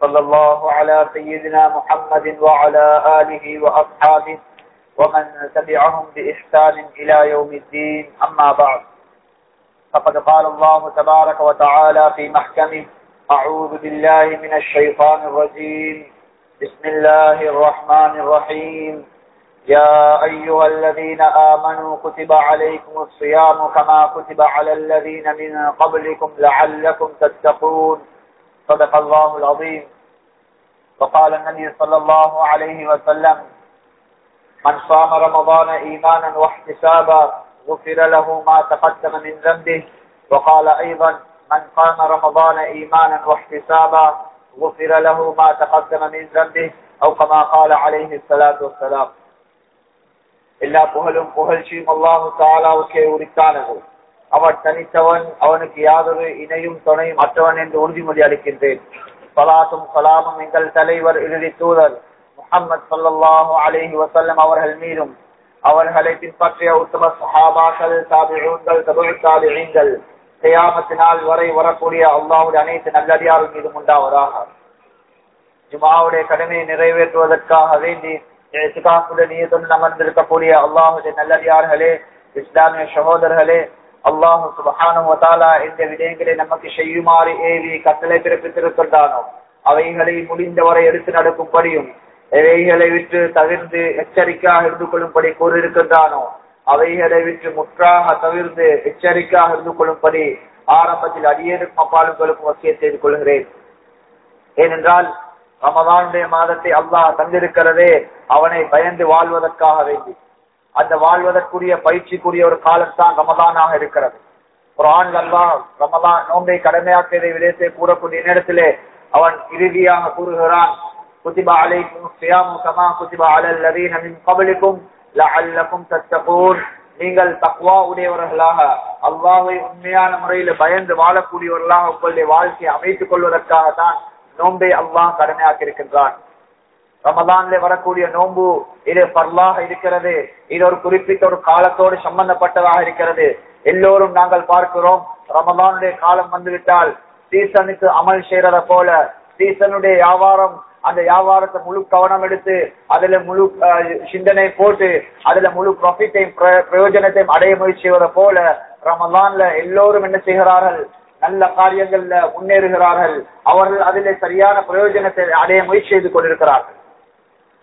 صلى الله على سيدنا محمد وعلى آله وأصحابه ومن تبعهم بإحسان إلى يوم الدين. أما بعد فقد قال الله تبارك وتعالى في محكمه أعوذ بالله من الشيطان الرجيم. بسم الله الرحمن الرحيم. يا أيها الذين آمنوا كتب عليكم الصيام كما كتب على الذين من قبلكم لعلكم تتقون. صدق الله العظيم. وقال النبي صلى الله عليه وسلم، من صام رمضان إيمانا واحتسابا غفر له ما تقدم من ذنبه. وقال أيضا، من قام رمضان إيمانا واحتسابا غفر له ما تقدم من ذنبه. أو كما قال عليه الصلاة والسلام. إلا بهل بهل شيم الله تعالى وكيور كانه وكيور كانه அவன் தனித்தவன் அவனுக்கு யாதொரு இணையும் துணையும் அற்றவன் என்று உறுதிமொழி அளிக்கின்றேன். சலாத்தும் சலாமும் எங்கள் தலைவர் இறுதி தூதர் முகமது சல்லாஹு அலேஹி வசல்லம் அவர்கள் மீதும். அவர்களை பின்பற்றிய உத்தம சஹாபாக்கள் தாபிகள் தபுள் தாபிகள் செய்யாமத்தினால் வரை வரக்கூடிய அல்லாவுடைய அனைத்து நல்லடியார்கள் மீதும் உண்டாவதாக. ஜுமாவுடைய கடமையை நிறைவேற்றுவதற்காக வேண்டி நீயத்துடன் அமர்ந்திருக்கக்கூடிய அல்லாஹுடைய நல்லடியார்களே இஸ்லாமிய சகோதரர்களே அல்லாஹு சுபஹானுவதாலா இந்த விடயங்களை நமக்கு செய்யுமாறு ஏறி கட்டளை பிறப்பித்திருக்கின்றானோ அவைகளை முடிந்தவரை எடுத்து நடக்கும்படியும் எவைகளை விட்டு தவிர்த்து எச்சரிக்கையாக இருந்து கொள்ளும்படி கூறியிருக்கின்றானோ அவைகளை விட்டு முற்றாக தவிர்த்து எச்சரிக்கையாக இருந்து கொள்ளும்படி ஆரம்பத்தில் அடியேறும் அப்பாளுங்களுக்கும் வசிய செய்து கொள்கிறேன். ஏனென்றால் ரமதானுடைய மாதத்தை அல்லாஹ் தந்திருக்கிறதே அவனை பயந்து வாழ்வதற்காக வேண்டி. அந்த வாழ்வதற்குரிய பயிற்சிக்குரிய ஒரு காலம்தான் ரமதானாக இருக்கிறது. ஒரு ஆண் அல்லாஹ் ரமதான் நோம்பை கடமையாக்கியதை விதத்தை கூறக்கூடிய நேரத்திலே அவன் இறுதியாக கூறுகிறான் குதிபா அலைக்கும் சியாமு கமா குதிபா அலல் லவீன மின் கபலிக்கும் லஅல்லக்கும் தத்தகூன். நீங்கள் தக்வா உடையவர்களாக அவ்வாவை உண்மையான முறையில் பயந்து வாழக்கூடியவர்களாக உங்களுடைய வாழ்க்கையை அமைத்துக் கொள்வதற்காகத்தான் நோன்பை அல்லாஹ் கடமையாக்கி இருக்கின்றான் ரமதான்ல வரக்கூடிய நோன்பு இது பரலாக இருக்கிறது. இது ஒரு குறிப்பிட்ட ஒரு காலத்தோடு சம்பந்தப்பட்டதாக இருக்கிறது. எல்லோரும் நாங்கள் பார்க்கிறோம் ரமதானுடைய காலம் வந்துவிட்டால் சீசனுக்கு அமல் செய்யறத போல சீசனுடைய வியாபாரம் அந்த வியாபாரத்தை முழு கவனம் எடுத்து அதுல முழு சிந்தனை போட்டு அதுல முழு ப்ராஃபிட்டையும் பிரயோஜனத்தையும் அடைய முயற்சி போல ரமதான்ல எல்லோரும் என்ன செய்கிறார்கள்? நல்ல காரியங்கள்ல முன்னேறுகிறார்கள். அவர்கள் அதிலே சரியான பிரயோஜனத்தை அடைய முயற்சி செய்து கொண்டிருக்கிறார்கள்.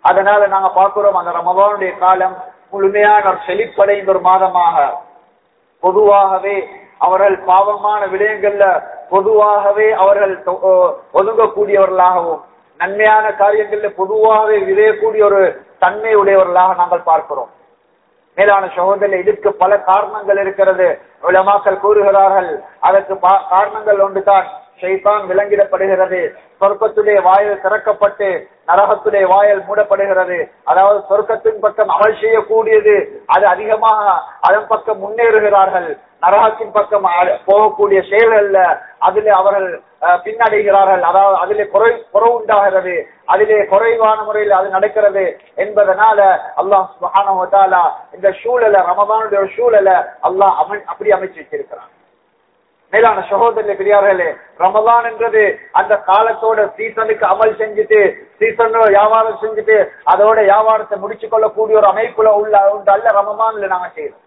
அதனால நாங்க பார்க்கிறோம் அந்த ரமதானுடைய காலம் முழுமையான ஒரு செழிப்படைந்த ஒரு மாதமாக. பொதுவாகவே அவர்கள் பாவமான விடயங்கள்ல பொதுவாகவே அவர்கள் ஒதுங்கக்கூடியவர்களாகவும் நன்மையான காரியங்கள்ல பொதுவாகவே விதையக்கூடிய ஒரு தன்மை உடையவர்களாக நாங்கள் பார்க்கிறோம். மேலான சகோதரில் இதற்கு பல காரணங்கள் இருக்கிறது. உலமாக்கள் கூறுகிறார்கள் அதற்கு காரணங்கள் ஒன்றுதான். ஷைதான் விளங்கிடப்படுகிறது. சொர்க்கத்துடைய வாயில் திறக்கப்பட்டு நரகத்துடைய வாயல் மூடப்படுகிறது. அதாவது சொர்க்கத்தின் பக்கம் அமல் செய்யக்கூடியது அது அதிகமாக அதன் பக்கம் முன்னேறுகிறார்கள். நரகத்தின் பக்கம் போகக்கூடிய செயல்கள்ல அதிலே அவர்கள் பின்னடைகிறார்கள். அதாவது அதிலே குறை குறை உண்டாகிறது. அதிலே குறைவான முறையில் அது நடக்கிறது என்பதனால அல்லாஹ் இந்த சூழலை ரமதானுடைய சூழலை அல்லாஹ் அமை அப்படி அமைச்சு வச்சிருக்கிறான். மேலான சகோதர பெரியார்களே ரமதான் என்றது அந்த காலத்தோட சீசனுக்கு அமல் செஞ்சுட்டு சீசன் வியாபாரம் செஞ்சுட்டு அதோட வியாபாரத்தை முடிச்சு கொள்ளக்கூடிய ஒரு அமைப்புல உள்ள உண்டு அல்ல ரமதான்ல நாங்க செய்யறோம்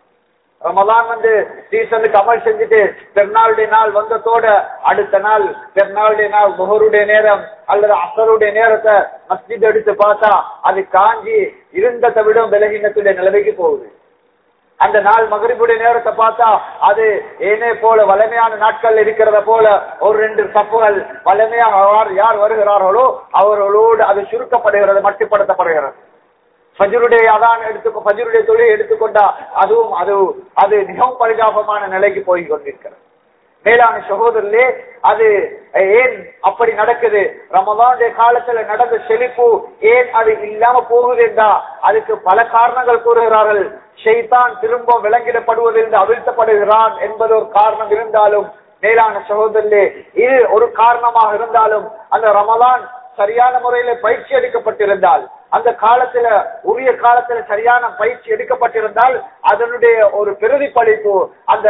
ரமதான் வந்து சீசனுக்கு அமல் செஞ்சுட்டு பெருநாளுடைய நாள் வந்ததோட அடுத்த நாள் பெருநாளுடைய நாள் முகருடைய நேரம் அல்லது அசருடைய நேரத்தை மஸ்ஜித் எடுத்து பார்த்தா அது காஞ்சி இருந்ததை விட விலகினத்துடைய நிலைமைக்கு போகுது. அந்த நாள் மகரிபுடைய நேரத்தை பார்த்தா அது ஏனே போல வலிமையான நாட்கள் இருக்கிறத போல ஒரு ரெண்டு சப்புகள் வலிமையாக யார் வருகிறார்களோ அவர்களோடு அது சுருக்கப்படுகிறது மட்டுப்படுத்தப்படுகிறது. பஜருடைய அதான் எடுத்து பஜருடைய தொழிலை எடுத்துக்கொண்டா அதுவும் அது அது மிகவும் பரிதாபமான நிலைக்கு போய் கொண்டிருக்கிறது. மேலான சகோதரர்களே அது ஏன் அப்படி நடக்குது? ரமதானுடைய காலத்துல நடந்த செழிப்பு ஏன் அது இல்லாம போகுது என்றா அதுக்கு பல காரணங்கள் கூறுகிறார்கள். ஷெய்தான் திரும்ப விளங்கிடப்படுவதிலிருந்து அவிழ்த்தப்படுகிறான் என்பது ஒரு காரணம் இருந்தாலும் மேலான சகோதரர்களே இது ஒரு காரணமாக இருந்தாலும் அந்த ரமதான் சரியான முறையில பயிற்சி எடுக்கப்பட்டிருந்தால் அந்த காலத்துல உரிய காலத்துல சரியான பயிற்சி எடுக்கப்பட்டிருந்தால் அதனுடைய ஒரு பிரதிபலிப்பு அந்த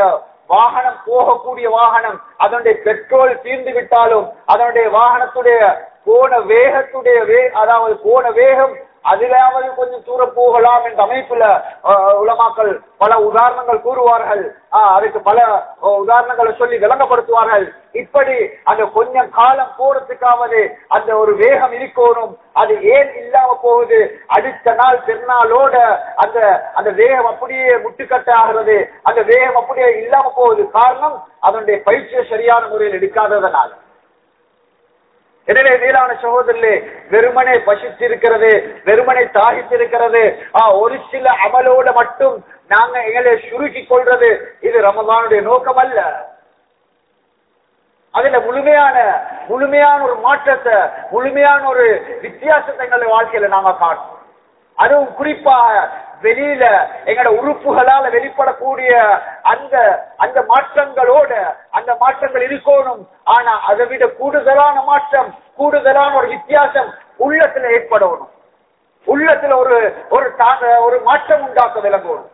வாகனம் போகக்கூடிய வாகனம் அதனுடைய பெட்ரோல் தீர்ந்து விட்டாலும் அதனுடைய வாகனத்துடைய போன வேகத்துடைய அதாவது போன வேகம் அதிலாவது கொஞ்சம் தூர போகலாம் என்ற அமைப்புல உலமாக்கள் பல உதாரணங்கள் கூறுவார்கள். அதுக்கு பல உதாரணங்களை சொல்லி விளங்கப்படுத்துவார்கள். இப்படி அந்த கொஞ்சம் காலம் போறதுக்காவது அந்த ஒரு வேகம் இருக்கணும். அது ஏன் இல்லாம போகுது? அடுத்த நாள் பெருநாளோட அந்த அந்த வேகம் அப்படியே முட்டுக்கட்டை ஆகிறது. அந்த வேகம் அப்படியே இல்லாம போகுது. காரணம் அதனுடைய பயிற்சியை சரியான முறையில் எடுக்காததனால். எனவே மேலான சகோதரர்களே வெறுமனை பசித்திருக்கிறது வெறுமனை தாகித்திருக்கிறது. ஒரு சில அமலோட மட்டும் நாங்க எங்களை சுருக்கிக் கொள்றது இது ரமதானுடைய நோக்கம் அல்ல அதுல முழுமையான முழுமையான ஒரு மாற்றத்தை முழுமையான ஒரு வித்தியாசத்தை எங்களுடைய வாழ்க்கையில நாம காணும். அதுவும் குறிப்பாக வெளியில எங்களோட உறுப்புகளால வெளிப்படக்கூடிய அந்த அந்த மாற்றங்களோட அந்த மாற்றங்கள் இருக்கணும். ஆனா அதை விட கூடுதலான மாற்றம் கூடுதலான ஒரு வித்தியாசம் உள்ளத்துல ஏற்படணும். உள்ளத்துல ஒரு ஒரு ஒரு மாற்றம் உண்டாக்க விளங்கணும்.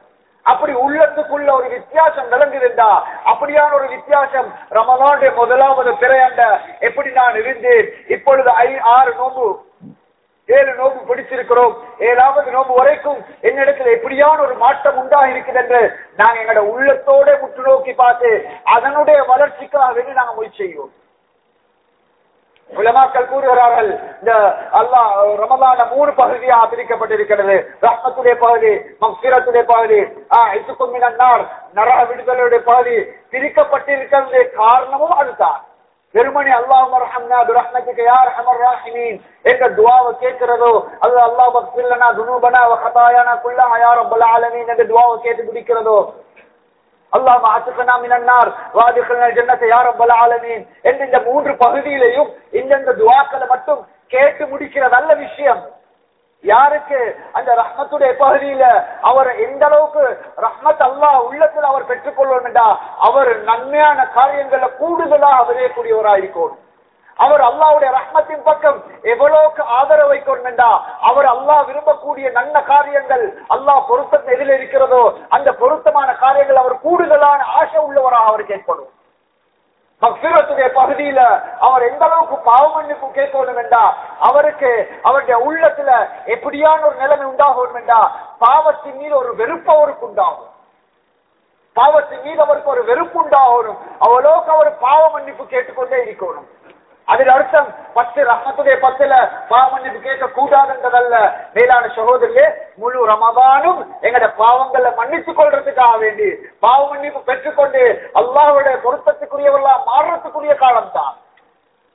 அப்படி உள்ளத்துக்குள்ள ஒரு வித்தியாசம் விளங்குதுண்டா? அப்படியான ஒரு வித்தியாசம் ரமலாண்டு முதலாவது பிறையாண்ட எப்படி நான் இருந்தேன்? இப்பொழுது ஐ ஆறு நோம்பு. ஏழு நோம்பு பிடிச்சிருக்கிறோம். ஏழாவது நோம்பு வரைக்கும் என்னிடத்துல எப்படியான ஒரு மாற்றம் உண்டா இருக்குது என்று நாங்க எங்களோட உள்ளத்தோட முற்று நோக்கி பார்த்து அதனுடைய வளர்ச்சிக்காக வேண்டி நாங்க முயற்சி செய்வோம். உலமாக்கள் கூறுகிறார்கள் இந்த அல்லாஹ் ரமலான மூணு பகுதியா பிரிக்கப்பட்டிருக்கிறது. ரஹ்மத்துடைய பகுதி மக்சீரத்துடைய பகுதி ஆஹ் மினன்னார் நரக விடுதலையுடைய பகுதி பிரிக்கப்பட்டிருக்கிறது. காரணமும் அதுதான். வெறுமணி அல்லாஹ் ரஹம்னா பிரஹ்மத்துக்கு யார் அமர் ராஹிமீன். என்ற துவாவை கேட்கிறதோ அது அல்லாஹ் பக்தில்லனா துனூபனா யா ரப்பல் ஆலமீன் என்ற துவாவை கேட்டு பிடிக்கிறதோ. அல்லாஹ் ஆத்துக்கனா மினன்னார் வாதிகல்னா ஜன்னத்தை யா ரப்பல் ஆலமீன் என்ற இந்த மூன்று பகுதியிலையும் இந்தந்த துவாக்களை மட்டும் கேட்டு முடிக்கிற நல்ல விஷயம். யாருக்கு? அந்த ரஹ்மத்துடைய பகுதியில அவர் எந்த அளவுக்கு ரஹ்மத் அல்லாஹ் உள்ளத்தில் அவர் பெற்றுக்கொள்ளணும் அவர் நன்மையான காரியங்கள்ல கூடுதலாக விளையக்கூடியவராயிருக்கும் அவர் அல்லாவுடைய ரஹ்மத்தின் பக்கம் எவ்வளவுக்கு ஆதரவு வைக்கணும் அவர் அல்லாஹ் விரும்பக்கூடிய நல்ல காரியங்கள் அல்லாஹ் பொருத்தம் எதில் இருக்கிறதோ அந்த பொருத்தமான காரியங்கள் அவர் கூடுதலான ஆசை உள்ளவராக அவருக்கு ஏற்படும் மக்சிரத்துடைய பகுதியில அவர் எந்த அளவுக்கு பாவ மன்னிப்பு கேட்கணும் என்றா அவருக்கு அவருடைய உள்ளத்துல எப்படியான ஒரு நிலைமை உண்டாகணும் என்றா பாவத்தின் மீது ஒரு வெறுப்பு அவருக்கு உண்டாகும். பாவத்தின் மீது அவருக்கு ஒரு வெறுப்பு உண்டாகணும். அவ்வளோக்கு அவர் பாவ மன்னிப்பு கேட்டுக்கொண்டே இருக்கணும். அதில் அர்த்தம் பத்து ரஹத்துடைய பத்துல பாவ மன்னிப்பு கேட்க கூடாதுன்றதல்ல மேலான சகோதரியே முழு ரமதானும் எங்கட பாவங்களை மன்னித்துக் கொள்றதுக்காக வேண்டி பாவ மன்னிப்பு பெற்றுக்கொண்டு அல்லாவுடைய பொருத்தத்துக்குரியவர்களா மாறுறதுக்குரிய காலம் தான்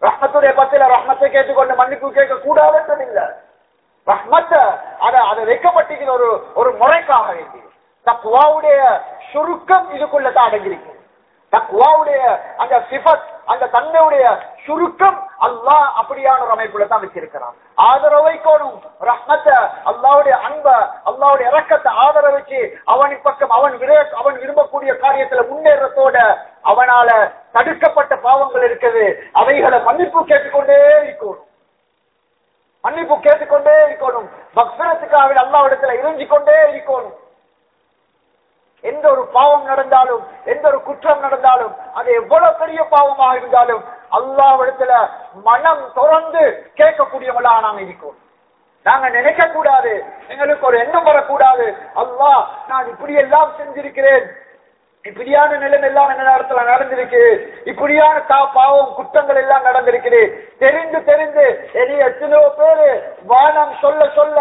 ரஹ்மத்துடைய பத்துல ரஹ்மத்தை கேட்டுக்கொண்டு மன்னிப்பு கேட்க கூடாதுன்றது இல்ல ரஹ்மத்தை அதை அதை வைக்கப்பட்டிருக்கிற ஒரு ஒரு முறைக்காக வேண்டி தக்குவாவுடைய சுருக்கம் இதுக்குள்ளதான் அடங்கியிருக்கு தக்குவாவுடைய அந்த சிபத் அந்த தன்மையுடைய சுருக்கம் அல்லாஹ் அப்படியான ஒரு அமைப்புல தான் வச்சிருக்கிறான். ஆதரவை வைக்கணும் ரஹ்மத்தை அல்லாவுடைய அன்ப அல்லாவுடைய இறக்கத்தை ஆதரவு வச்சு அவனின் பக்கம் அவன் விர அவன் விரும்பக்கூடிய காரியத்துல முன்னேறத்தோட அவனால தடுக்கப்பட்ட பாவங்கள் இருக்குது. அவைகளை மன்னிப்பு கேட்டுக்கொண்டே இருக்கணும். மன்னிப்பு கேட்டுக்கொண்டே இருக்கணும். பக்தரத்துக்காக அல்லாவிடத்துல இறைஞ்சி கொண்டே இருக்கணும். எந்த ஒரு பாவம் நடந்தாலும் எந்த ஒரு குற்றம் நடந்தாலும் அது எவ்வளவு பெரிய பாவமாக இருந்தாலும் அல்லாவிடத்துல மனம் தொடர்ந்து கேட்கக்கூடியவளா நாங்க இருக்கோம். நாங்க நினைக்க கூடாது எங்களுக்கு ஒரு எண்ணம் வரக்கூடாது. அல்லா நான் இப்படி எல்லாம் செஞ்சிருக்கிறேன். இப்படியான நிலம் எல்லாம் என்ன நேரத்துல நடந்திருக்கு. இப்படியான தா பாவம் குற்றங்கள் எல்லாம் நடந்திருக்குது. தெரிந்து தெரிந்து என்னை எத்தனையோ பேரு வானம் சொல்ல சொல்ல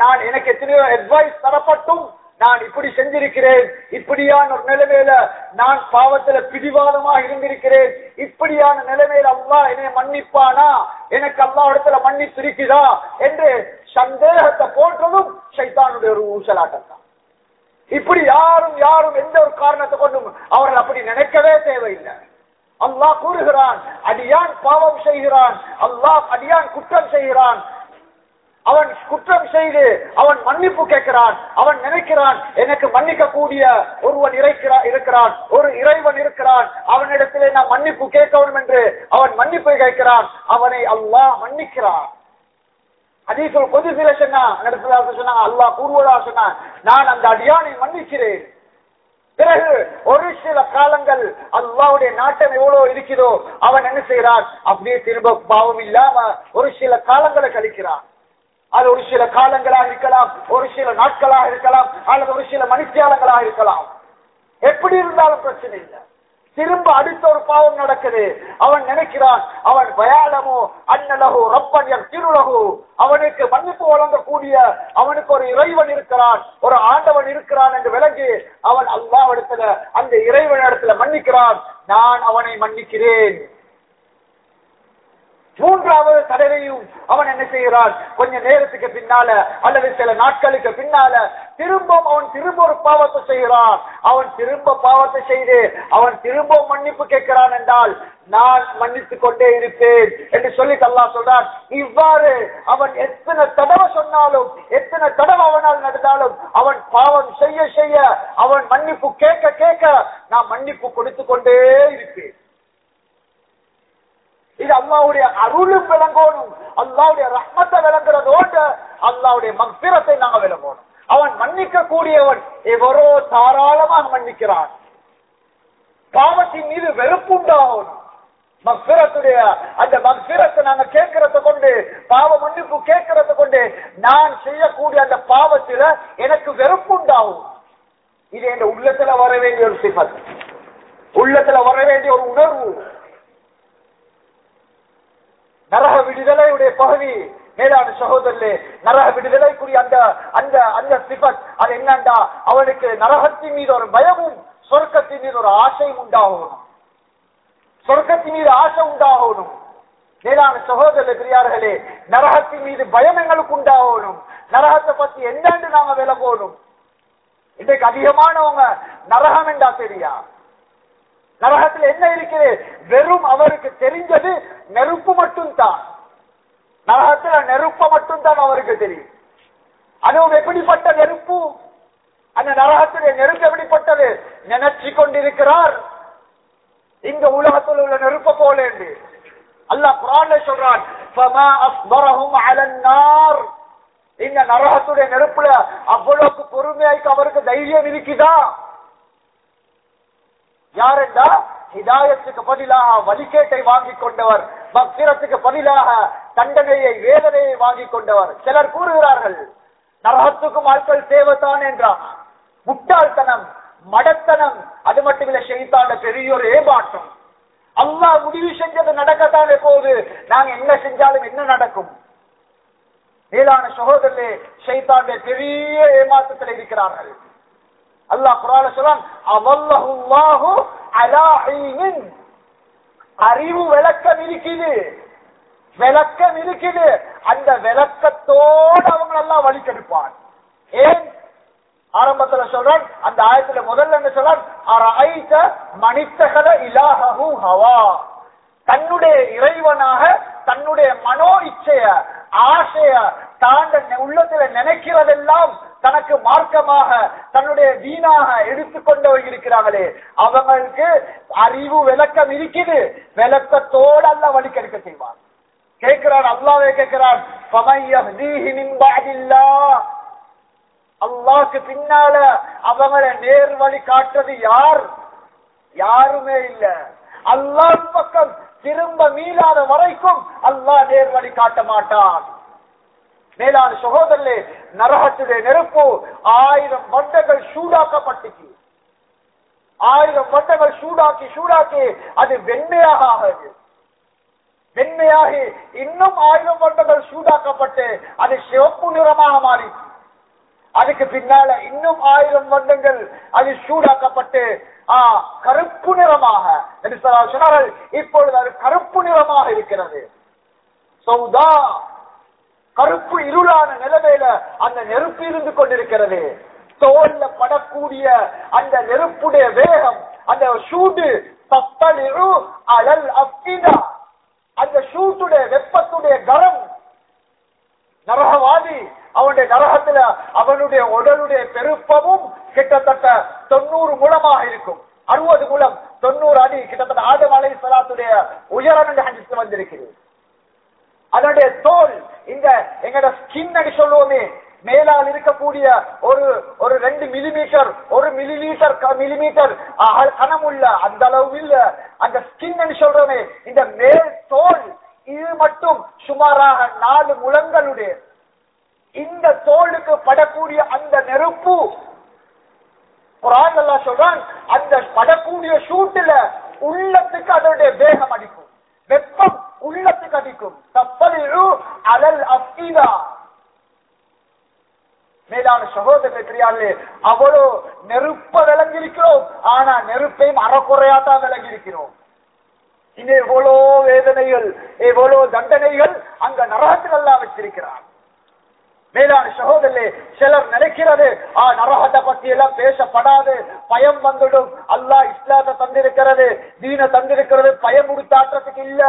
நான் எனக்கு எத்தனையோ அட்வைஸ் தரப்பட்டும். நான் இப்படி செஞ்சிருக்கிறேன். இப்படியான ஒரு நிலைமையில நான் பாவத்துல பிடிவாதமா இருந்திருக்கிறேன். இப்படியான நிலைமையில அல்லா என்னை மன்னிப்பானா? எனக்கு அல்லா இடத்துல மன்னித்திருக்குதா என்று சந்தேகத்தை போன்றதும் சைத்தானுடைய ஒரு ஊசலாட்டம் தான். இப்படி யாரும் யாரும் எந்த ஒரு காரணத்தை கொண்டும் அவர்கள் அப்படி நினைக்கவே தேவையில்லை. அல்லாஹ் கூறுகிறான் அடியான் பாவம் செய்கிறான். அல்லாஹ் அடியான் குற்றம் செய்கிறான். அவன் குற்றம் செய்து அவன் மன்னிப்பு கேட்கிறான் அவன் நினைக்கிறான் எனக்கு மன்னிக்க கூடிய ஒருவன் இருக்கிறான் இருக்கிறான் ஒரு இறைவன் இருக்கிறான் அவனிடத்திலே நான் மன்னிப்பு கேட்கணும் என்று அவன் மன்னிப்பு கேட்கிறான் அவனை அல்லாஹ் மன்னிக்கிறான். அதீசல் பொது சில சொன்னா சொன்னாங்க அல்லாஹ் கூறுவதா சொன்னான் நான் அந்த அடியானை மன்னிக்கிறேன். பிறகு ஒரு சில காலங்கள் அல்லாவுடைய நாட்டம் எவ்வளவு இருக்கிறதோ அவன் என்ன செய்யறான் அப்படியே திரும்ப பாவம் இல்லாம ஒரு சில காலங்களை கழிக்கிறான். அது ஒரு சில காலங்களாக இருக்கலாம் ஒரு சில நாட்களாக இருக்கலாம் அல்லது ஒரு சில மணித்தியாலங்களாக இருக்கலாம். எப்படி இருந்தாலும் பிரச்சனை இல்லை. திரும்ப அடுத்த ஒரு பாவம் நடக்குது. அவன் நினைக்கிறான் அவன் பயாலமோ அண்ணலகோ ரப்பன் திருலகோ அவனுக்கு மன்னிப்பு வழங்கக்கூடிய அவனுக்கு ஒரு இறைவன் இருக்கிறான். ஒரு ஆண்டவன் இருக்கிறான் என்று விளங்கி அவன் அல்லாவிடத்துல அந்த இறைவன் இடத்துல மன்னிக்கிறான். நான் அவனை மன்னிக்கிறேன். மூன்றாவது தடவையும் அவன் என்ன செய்கிறான்? கொஞ்ச நேரத்துக்கு பின்னால அல்லது சில நாட்களுக்கு பின்னால திரும்பவும் அவன் திரும்ப ஒரு பாவத்தை செய்கிறான். அவன் திரும்ப பாவத்தை செய்து அவன் திரும்ப மன்னிப்பு கேட்கிறான் என்றால் நான் மன்னித்துக் கொண்டே இருப்பேன் என்று சொல்லி அல்லா சொல்றான். இவ்வாறு அவன் எத்தனை தடவை சொன்னாலும் எத்தனை தடவை அவனால் நடந்தாலும் அவன் பாவம் செய்ய செய்ய அவன் மன்னிப்பு கேட்க கேட்க நான் மன்னிப்பு கொடுத்து கொண்டே இருப்பேன். இது அல்லாவுடைய அருளும் விளங்கணும். அல்லாவுடைய ரஹ்மத்தை விளங்குறதோடு அல்லாவுடைய மக்பிரத்தை நாங்க விளங்கணும். அவன் மன்னிக்க கூடியவன் எவரோ தாராளமாக மன்னிக்கிறான். பாவத்தின் மீது வெறுப்பு உண்டாகணும். மக்சிரத்துடைய அந்த மக்சிரத்தை நாங்க கேட்கறத கொண்டு பாவ மன்னிப்பு கேட்கறத கொண்டு நான் செய்யக்கூடிய அந்த பாவத்துல எனக்கு வெறுப்பு உண்டாகும். இது என் உள்ளத்துல வர வேண்டிய ஒரு சிபத். உள்ளத்துல வர வேண்டிய ஒரு உணர்வு நரக விடுதலையுடைய பகுதி மேலான சகோதரே நரக விடுதலைக்குரிய அந்த அந்த அந்த சிபத் அது என்னண்டா? அவனுக்கு நரகத்தின் மீது ஒரு பயமும் சொர்க்கத்தின் மீது ஒரு ஆசையும் உண்டாகணும். சொர்க்கத்தின் மீது ஆசை உண்டாகணும். மேலான சகோதர பெரியார்களே நரகத்தின் மீது பயம் எங்களுக்கு உண்டாகணும். நரகத்தை பத்தி என்னண்டு நாங்க விலகணும் இன்றைக்கு அதிகமானவங்க நரகம் என்றா தெரியா? நரகத்தில் என்ன இருக்குது வெறும் அவருக்கு தெரிஞ்சது நெருப்பு மட்டும்தான். நரகத்துல நெருப்ப மட்டும்தான் அவருக்கு தெரியும். அதுவும் எப்படிப்பட்ட நெருப்பு? அந்த நரகத்துடைய நெருப்பு எப்படிப்பட்டது? நினைச்சு கொண்டிருக்கிறார். இங்க உலகத்தில் உள்ள நெருப்ப போல என்று. அல்லாஹ் குரான்ல சொல்றான் இந்த நரகத்துடைய நெருப்புல அவ்வளவுக்கு பொறுமையாய்க்கு அவருக்கு தைரியம் இருக்குதா? யாரெண்டா ஹிதாயத்துக்கு பதிலாக வலிக்கேட்டை வாங்கிக் கொண்டவர். பக்திரத்துக்கு பதிலாக தண்டனையை வேதனையை வாங்கிக் கொண்டவர். சிலர் கூறுகிறார்கள் நரகத்துக்கும் ஆட்கள் தேவைத்தான் என்றான். முட்டாள்தனம் மடத்தனம் அது மட்டுமில்ல செய்தாண்ட பெரிய ஒரு ஏமாற்றம். அல்லா முடிவு செஞ்சது நடக்கத்தான் எப்போது நாங்க என்ன செஞ்சாலும் என்ன நடக்கும்? மேலான சகோதரே செய்தாண்ட பெரிய ஏமாற்றத்தில் இருக்கிறார்கள். அல்லாஹ் குரான சொல்றான் அவல்லஹுல்லாஹு அலா அறிவு விளக்கம் இருக்குது. விளக்கம் இருக்குது. அந்த விளக்கத்தோடு அவங்க எல்லாம் வழிக்கெடுப்பான் ஏன்? ஆரம்பத்துல சொல்றான் அந்த ஆயத்துல முதல்ல என்ன சொல்றான்? மனிதகல இலாஹு ஹவா. தன்னுடைய இறைவனாக தன்னுடைய மனோ இச்சைய ஆசைய தாண்ட உள்ளத்துல நினைக்கிறதெல்லாம் தனக்கு மார்க்கமாக தன்னுடைய வீணாக எடுத்துக்கொண்டவங்க இருக்கிறாங்களே அவங்களுக்கு அறிவு விளக்கம் இருக்குது. விளக்கத்தோடு அல்ல வழிக்கெடுக்க செய்வான். கேட்கிறான் அல்லாவே கேட்கிறான் அல்லாக்கு பின்னால அவங்களை நேர் வழி காட்டுறது யார்? யாருமே இல்ல. அல்லாஹ் பக்கம் திரும்ப மீளாத வரைக்கும் அல்லாஹ் நேர் வழி காட்ட மாட்டான். மேலான சகோதரே நரகத்துடைய நெருப்பு ஆயிரம் மண்டங்கள் சூடாக்கப்பட்டுச்சு ஆயிரம் மண்டங்கள் சூடாக்கி சூடாக்கி அது வெண்மையாக ஆகிறது. வெண்மையாகி இன்னும் ஆயிரம் மண்டங்கள் சூடாக்கப்பட்டு அது சிவப்பு நிறமாக மாறிச்சு அதுக்கு பின்னால இன்னும் ஆயிரம் வருடங்கள் அது சூடாக்கப்பட்டு கருப்பு நிறமாக. சொன்னார்கள் இப்பொழுது அது கருப்பு நிறமாக இருக்கிறது. சௌதா கருப்பு இருளான நிலைமையில அந்த நெருப்பு இருந்து கொண்டிருக்கிறது. தோல்ல படக்கூடிய அந்த நெருப்புடைய வேகம் அந்த சூடு தத்தலிஉ அலல் அப்பிதா அந்த சூட்டுடைய வெப்பத்துடைய கரம். நரகவாதி அவனுடைய நரகத்துல அவனுடைய உடலுடைய பெருப்பமும் கிட்டத்தட்ட தொண்ணூறு மூலமாக இருக்கும். அறுபது மூலம் தொண்ணூறு அடி கிட்டத்தட்ட ஆதம் அலை சலாத்துடைய உயரம் என்று வந்திருக்கிறது. அதனுடைய தோல் இந்த எங்கட ஸ்கின் அடி சொல்லுவோமே மேலால் இருக்கக்கூடிய ஒரு ஒரு ரெண்டு மில்லிமீட்டர் ஒரு மில்லிமீட்டர் மில்லிமீட்டர் கனமுள்ள அந்த அளவு இல்ல. அந்த ஸ்கின் சொல்றோமே இந்த மேல் தோல் இது மட்டும் சுமாராக நாலு முழங்களுடைய. இந்த தோலுக்கு படக்கூடிய அந்த நெருப்பு குரான் சொல்றான் அந்த படக்கூடிய ஷூட்டுல உள்ளத்துக்கு அதனுடைய வேகம் அடிக்கும். வெப்பம் உள்ளத்துக்கு அடிக்கும் தப்பலிழு அலல் அஃபீதா மேலான சகோதரர்களே அவ்வளோ நெருப்ப விளங்கியிருக்கிறோம். ஆனா நெருப்பையும் அறக்குறையாத்தான் விளங்கியிருக்கிறோம். இன்னும் எவ்வளோ வேதனைகள் எவ்வளோ தண்டனைகள் அங்க நரகத்தில் எல்லாம் வச்சிருக்கிறார் மேலான சகோதரே சிலர் நினைக்கிறது ஆ நரகத்தை பத்தி எல்லாம் பேசப்படாது பயம் வந்துடும். அல்லாஹ் இஸ்லாத்தை தந்திருக்கிறது தீன தந்திருக்கிறது பயம் உடுத்தாற்றத்துக்கு இல்ல.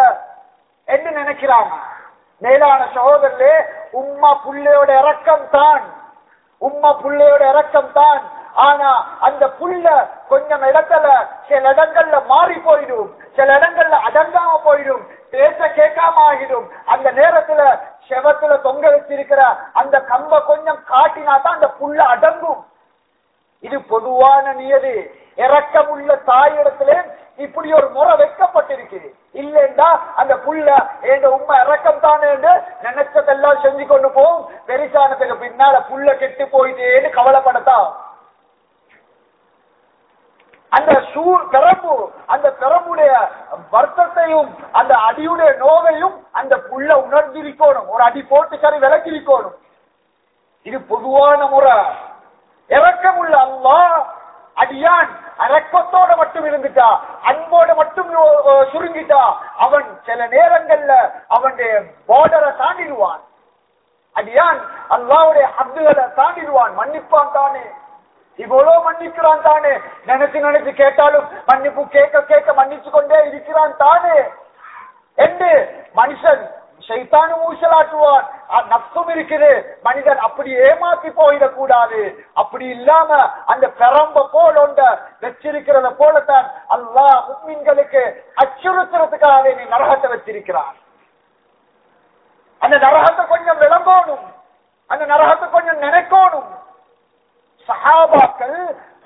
என்று நினைக்கிறாங்க மேலான சகோதரர்களே உம்மா புள்ளையோட இறக்கம் தான் உம்மா புள்ளையோட இறக்கம் தான் ஆனா அந்த புள்ள கொஞ்சம் இடத்துல சில இடங்கள்ல மாறி போயிடும் சில இடங்கள்ல அடங்காம போயிடும் பேச கேட்காம ஆகிடும் அந்த நேரத்துல செவத்துல தொங்க வச்சிருக்கிற அந்த கம்ப கொஞ்சம் காட்டினா தான் அந்த புள்ள அடங்கும் இது பொதுவான நியதி. இறக்கமுள்ள தாயிடத்திலே இப்படி ஒரு முறை வைக்கப்பட்டிருக்கு இல்லைண்டா அந்த புள்ள எங்க உண்மை இறக்கம் தானே நினைச்சதெல்லாம் செஞ்சு கொண்டு போகும். பெரிசானத்துக்கு பின்னால புள்ள கெட்டு போயிட்டேன்னு கவலைப்படத்தான். அந்த சூ பிறப்பு அந்த பிறப்புடைய வருத்தத்தையும் அந்த அடியுடைய நோவையும் அந்த புள்ள உணர்ந்திருக்கணும். ஒரு அடி போட்டு சரி விளக்கிருக்கணும். இது பொதுவான முறை. இறக்கமுள்ள அல்லா அடியான் அரக்கத்தோட மட்டும் இருந்துட்டா அன்போட மட்டும் சுருங்கிட்டா அவன் சில நேரங்கள்ல அவனுடைய பார்டரை தாண்டிடுவான். அடியான் அல்லாவுடைய ஹத்துகளை தாண்டிடுவான். மன்னிப்பான் தானே. இவ்வளவு மன்னிக்கிறான் தானே. நினைச்சு நினைச்சு கேட்டாலும் மன்னிப்பு கேட்க கேட்க மன்னிச்சு கொண்டே இருக்கிறான் தானே. என்று மனுஷன் சைத்தானு ஊசலாட்டுவான். நப்சும் இருக்குது. மனிதன் அப்படி ஏமாத்தி போயிடக்கூடாது. அப்படி இல்லாம அந்த பெரம்ப போல் ஒன்ற வச்சிருக்கிறத போலத்தான் அல்லா உண்மீன்களுக்கு அச்சுறுத்துறதுக்காக நீ நரகத்தை வச்சிருக்கிறான். அந்த நரகத்தை கொஞ்சம் விளங்கணும். அந்த நரகத்தை கொஞ்சம் நினைக்கணும். சஹாபாக்கள்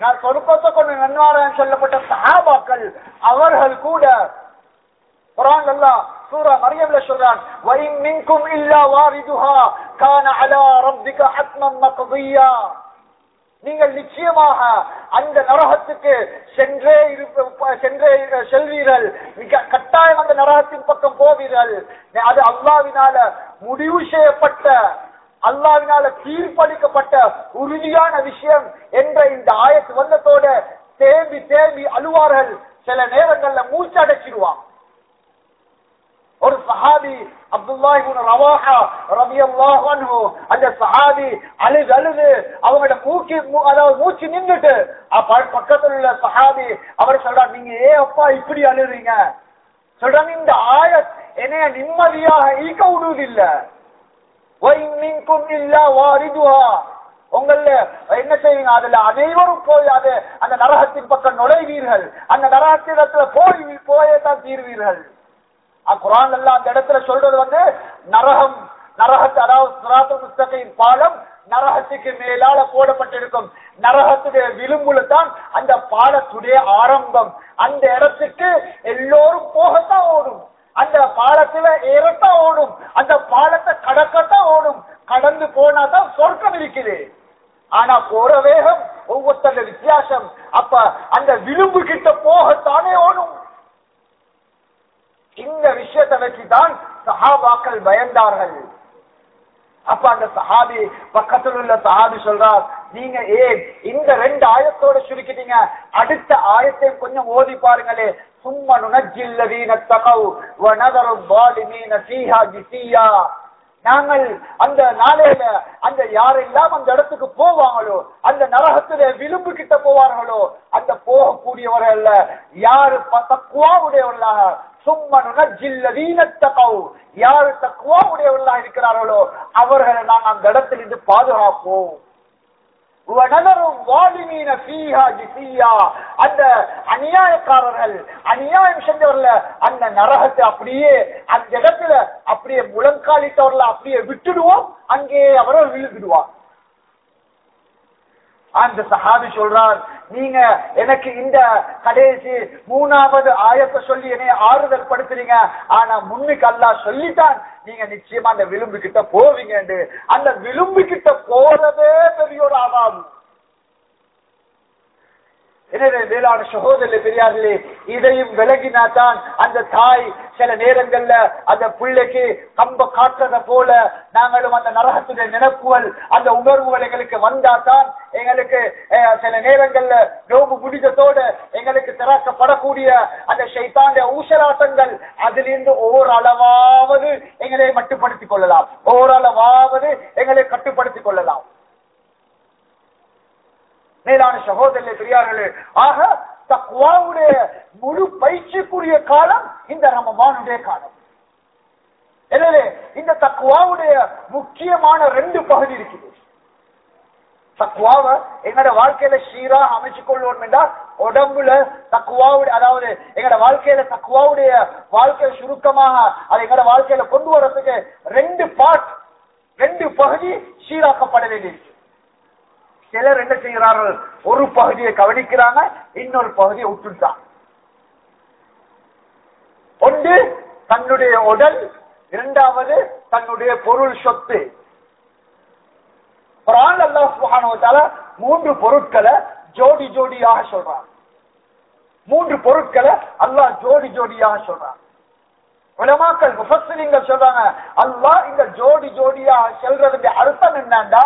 நான் சொருப்பத்தை கொஞ்சம் நன்வாரன் சொல்லப்பட்ட சஹாபாக்கள் அவர்கள் கூட குரான் அல்லாஹ் சூரா மரியம்ல சொல்றான் வை மின்கும் இல்லா வாரிதுஹா கான அலா ரப்பிக ஹத்மம் மக்தியா. நீங்கள் நிச்சயமாக அந்த நரகத்துக்கு சென்றே சென்றே செல்வீர்கள். கட்டாயம் அந்த நரகத்தின் பக்கம் போவீர்கள். அது அல்லாவினால முடிவு செய்யப்பட்ட அல்லாவினால தீர்ப்பளிக்கப்பட்ட உறுதியான விஷயம் என்ற இந்த ஆயத்து வந்தத்தோட தேம்பி தேம்பி அழுவார்கள். சில நேரங்கள்ல மூச்சடைச்சிருவான் ஒரு சஹாபி அந்த சஹாபி அழுது அழுது அவங்களோட மூச்சு அதாவது மூச்சு நின்றுட்டு பக்கத்தில் உள்ள சஹாபி அவர் சொல்றார் நீங்க ஏன் அப்பா இப்படி அழுறீங்க? சொல்றாங்க இந்த ஆய என்னைய நிம்மதியாக ஈக்க விடுவதில்லை. உங்கள என்ன செய்வீங்க? அதுல அனைவரும் போய் அது அந்த நரகத்தின் பக்கம் நுழைவீர்கள். அந்த நரகத்திடத்துல போய் போயே தான் தீர்வீர்கள். குரான் எல்லாம் அந்த இடத்துல சொல்றது வந்து நரகம் நரகத்து அதாவது புஸ்தகையின் பாலம் நரகத்துக்கு மேலால போடப்பட்டிருக்கும். நரகத்துடைய விளிம்புல தான் அந்த பாலத்துடைய ஆரம்பம். அந்த இடத்துக்கு எல்லோரும் போகத்தான் ஓடும். அந்த பாலத்துல ஏறத்தான் ஓடும். அந்த பாலத்தை கடக்கத்தான் ஓடும். கடந்து போனாதான் சொர்க்கம் இருக்குது. ஆனா போற வேகம் ஒவ்வொருத்தர வித்தியாசம். அப்ப அந்த விளிம்பு கிட்ட போகத்தானே ஓடும். இந்த விஷயத்தை வச்சுதான் சஹாபாக்கள் பயந்தார்கள். அப்ப அந்த சஹாபி பக்கத்தில் உள்ள சஹாபி சொல்றார் நீங்க ஏன் இந்த ரெண்டு ஆயத்தோட சுருக்கிட்டீங்க? அடுத்த ஆயத்தை கொஞ்சம் ஓதி பாருங்களே. சும்மா நுணஜில்லதீன தகவ் வனதரும் பாலிமீன ஃபீஹா ஜிசியா நாங்கள் அந்த நாளையில அந்த யாரெல்லாம் அந்த இடத்துக்கு போவாங்களோ அந்த நரகத்துல விளிம்பு கிட்ட போவார்களோ அந்த போகக்கூடியவர்கள் யாரு தக்குவாவுடையவர்களாக சும்மனுன ஜில்லதீனத்தகவு யாரு தக்குவாவுடையவர்களாக இருக்கிறார்களோ அவர்களை நாங்கள் அந்த இடத்தில் இருந்து பாதுகாப்போம். வனதரும் வாலிமீன ஃபீஹா ஜிசியா. அந்த அநியாயக்காரர்கள் அநியாயம் செஞ்சவர்ல அந்த நரகத்தை அப்படியே அந்த இடத்துல அப்படியே முழங்காலிட்டவர்ல அப்படியே விட்டுடுவோம். அங்கே அவர்கள் விழுந்துடுவார் அந்த சஹாபி சொல்றார் நீங்க எனக்கு இந்த கடைசி மூணாவது ஆயத்தை சொல்லி என்னை ஆறுதல் படுத்துறீங்க. ஆனா முன்னுக்கு அல்லாஹ் சொல்லித்தான் நீங்க நிச்சயமா அந்த விளிம்பு கிட்ட போவீங்க அந்த விளிம்பு கிட்ட போறதே பெரிய ஒரு ஆகாது எனவே வேளாண் சகோதரர்களே பெரியார்களே இதையும் விலகினாதான் அந்த தாய் சில நேரங்கள்ல அந்த பிள்ளைக்கு கம்ப காட்டுறத போல நாங்களும் அந்த நரகத்துடைய நினைப்புகள் அந்த உணர்வுகள் எங்களுக்கு வந்தாதான் எங்களுக்கு அஹ், சில நேரங்கள்ல நோம்பு முடிஞ்சதோடு எங்களுக்கு திறக்கப்படக்கூடிய அந்த சைத்தாண்ட ஊசலாட்டங்கள் அதிலிருந்து ஓரளவாவது எங்களை மட்டுப்படுத்திக் கொள்ளலாம். ஓரளவாவது எங்களை கட்டுப்படுத்திக் கொள்ளலாம். மேலான சகோதரர்களே பெரியார்களே ஆக தக்வாவுடைய முழு பயிற்சிக்குரிய காலம் இந்த ரமமானுடைய காலம். எனவே இந்த தக்குவாவுடைய முக்கியமான ரெண்டு பகுதி இருக்குது. தக்குவாவை எங்களோட வாழ்க்கையில சீரா அமைச்சு கொள்வோம் என்றால் உடம்புல தக்குவாவுடைய அதாவது எங்களோட வாழ்க்கையில தக்குவாவுடைய வாழ்க்கை சுருக்கமாக அதை எங்களோட வாழ்க்கையில கொண்டு வரதுக்கு ரெண்டு பார்ட் ரெண்டு பகுதி சீராக்கப்பட வேண்டியிருக்கு சிலர் என்ன செய்கிறார்கள்? ஒரு பகுதியை கவனிக்கிறாங்க இன்னொரு பகுதியை விட்டுட்டான் ஒன்று தன்னுடைய உடல் இரண்டாவது தன்னுடைய பொருள் சொத்து. குரான் மூன்று பொருட்களை ஜோடி ஜோடியாக சொல்றான். மூன்று பொருட்களை அல்லாஹ் ஜோடி ஜோடியாக சொல்றான். உலமாக்கள் சொல்றாங்க அல்லாஹ் இந்த ஜோடி ஜோடியா செல்றதுக்கு அர்த்தம் என்னண்டா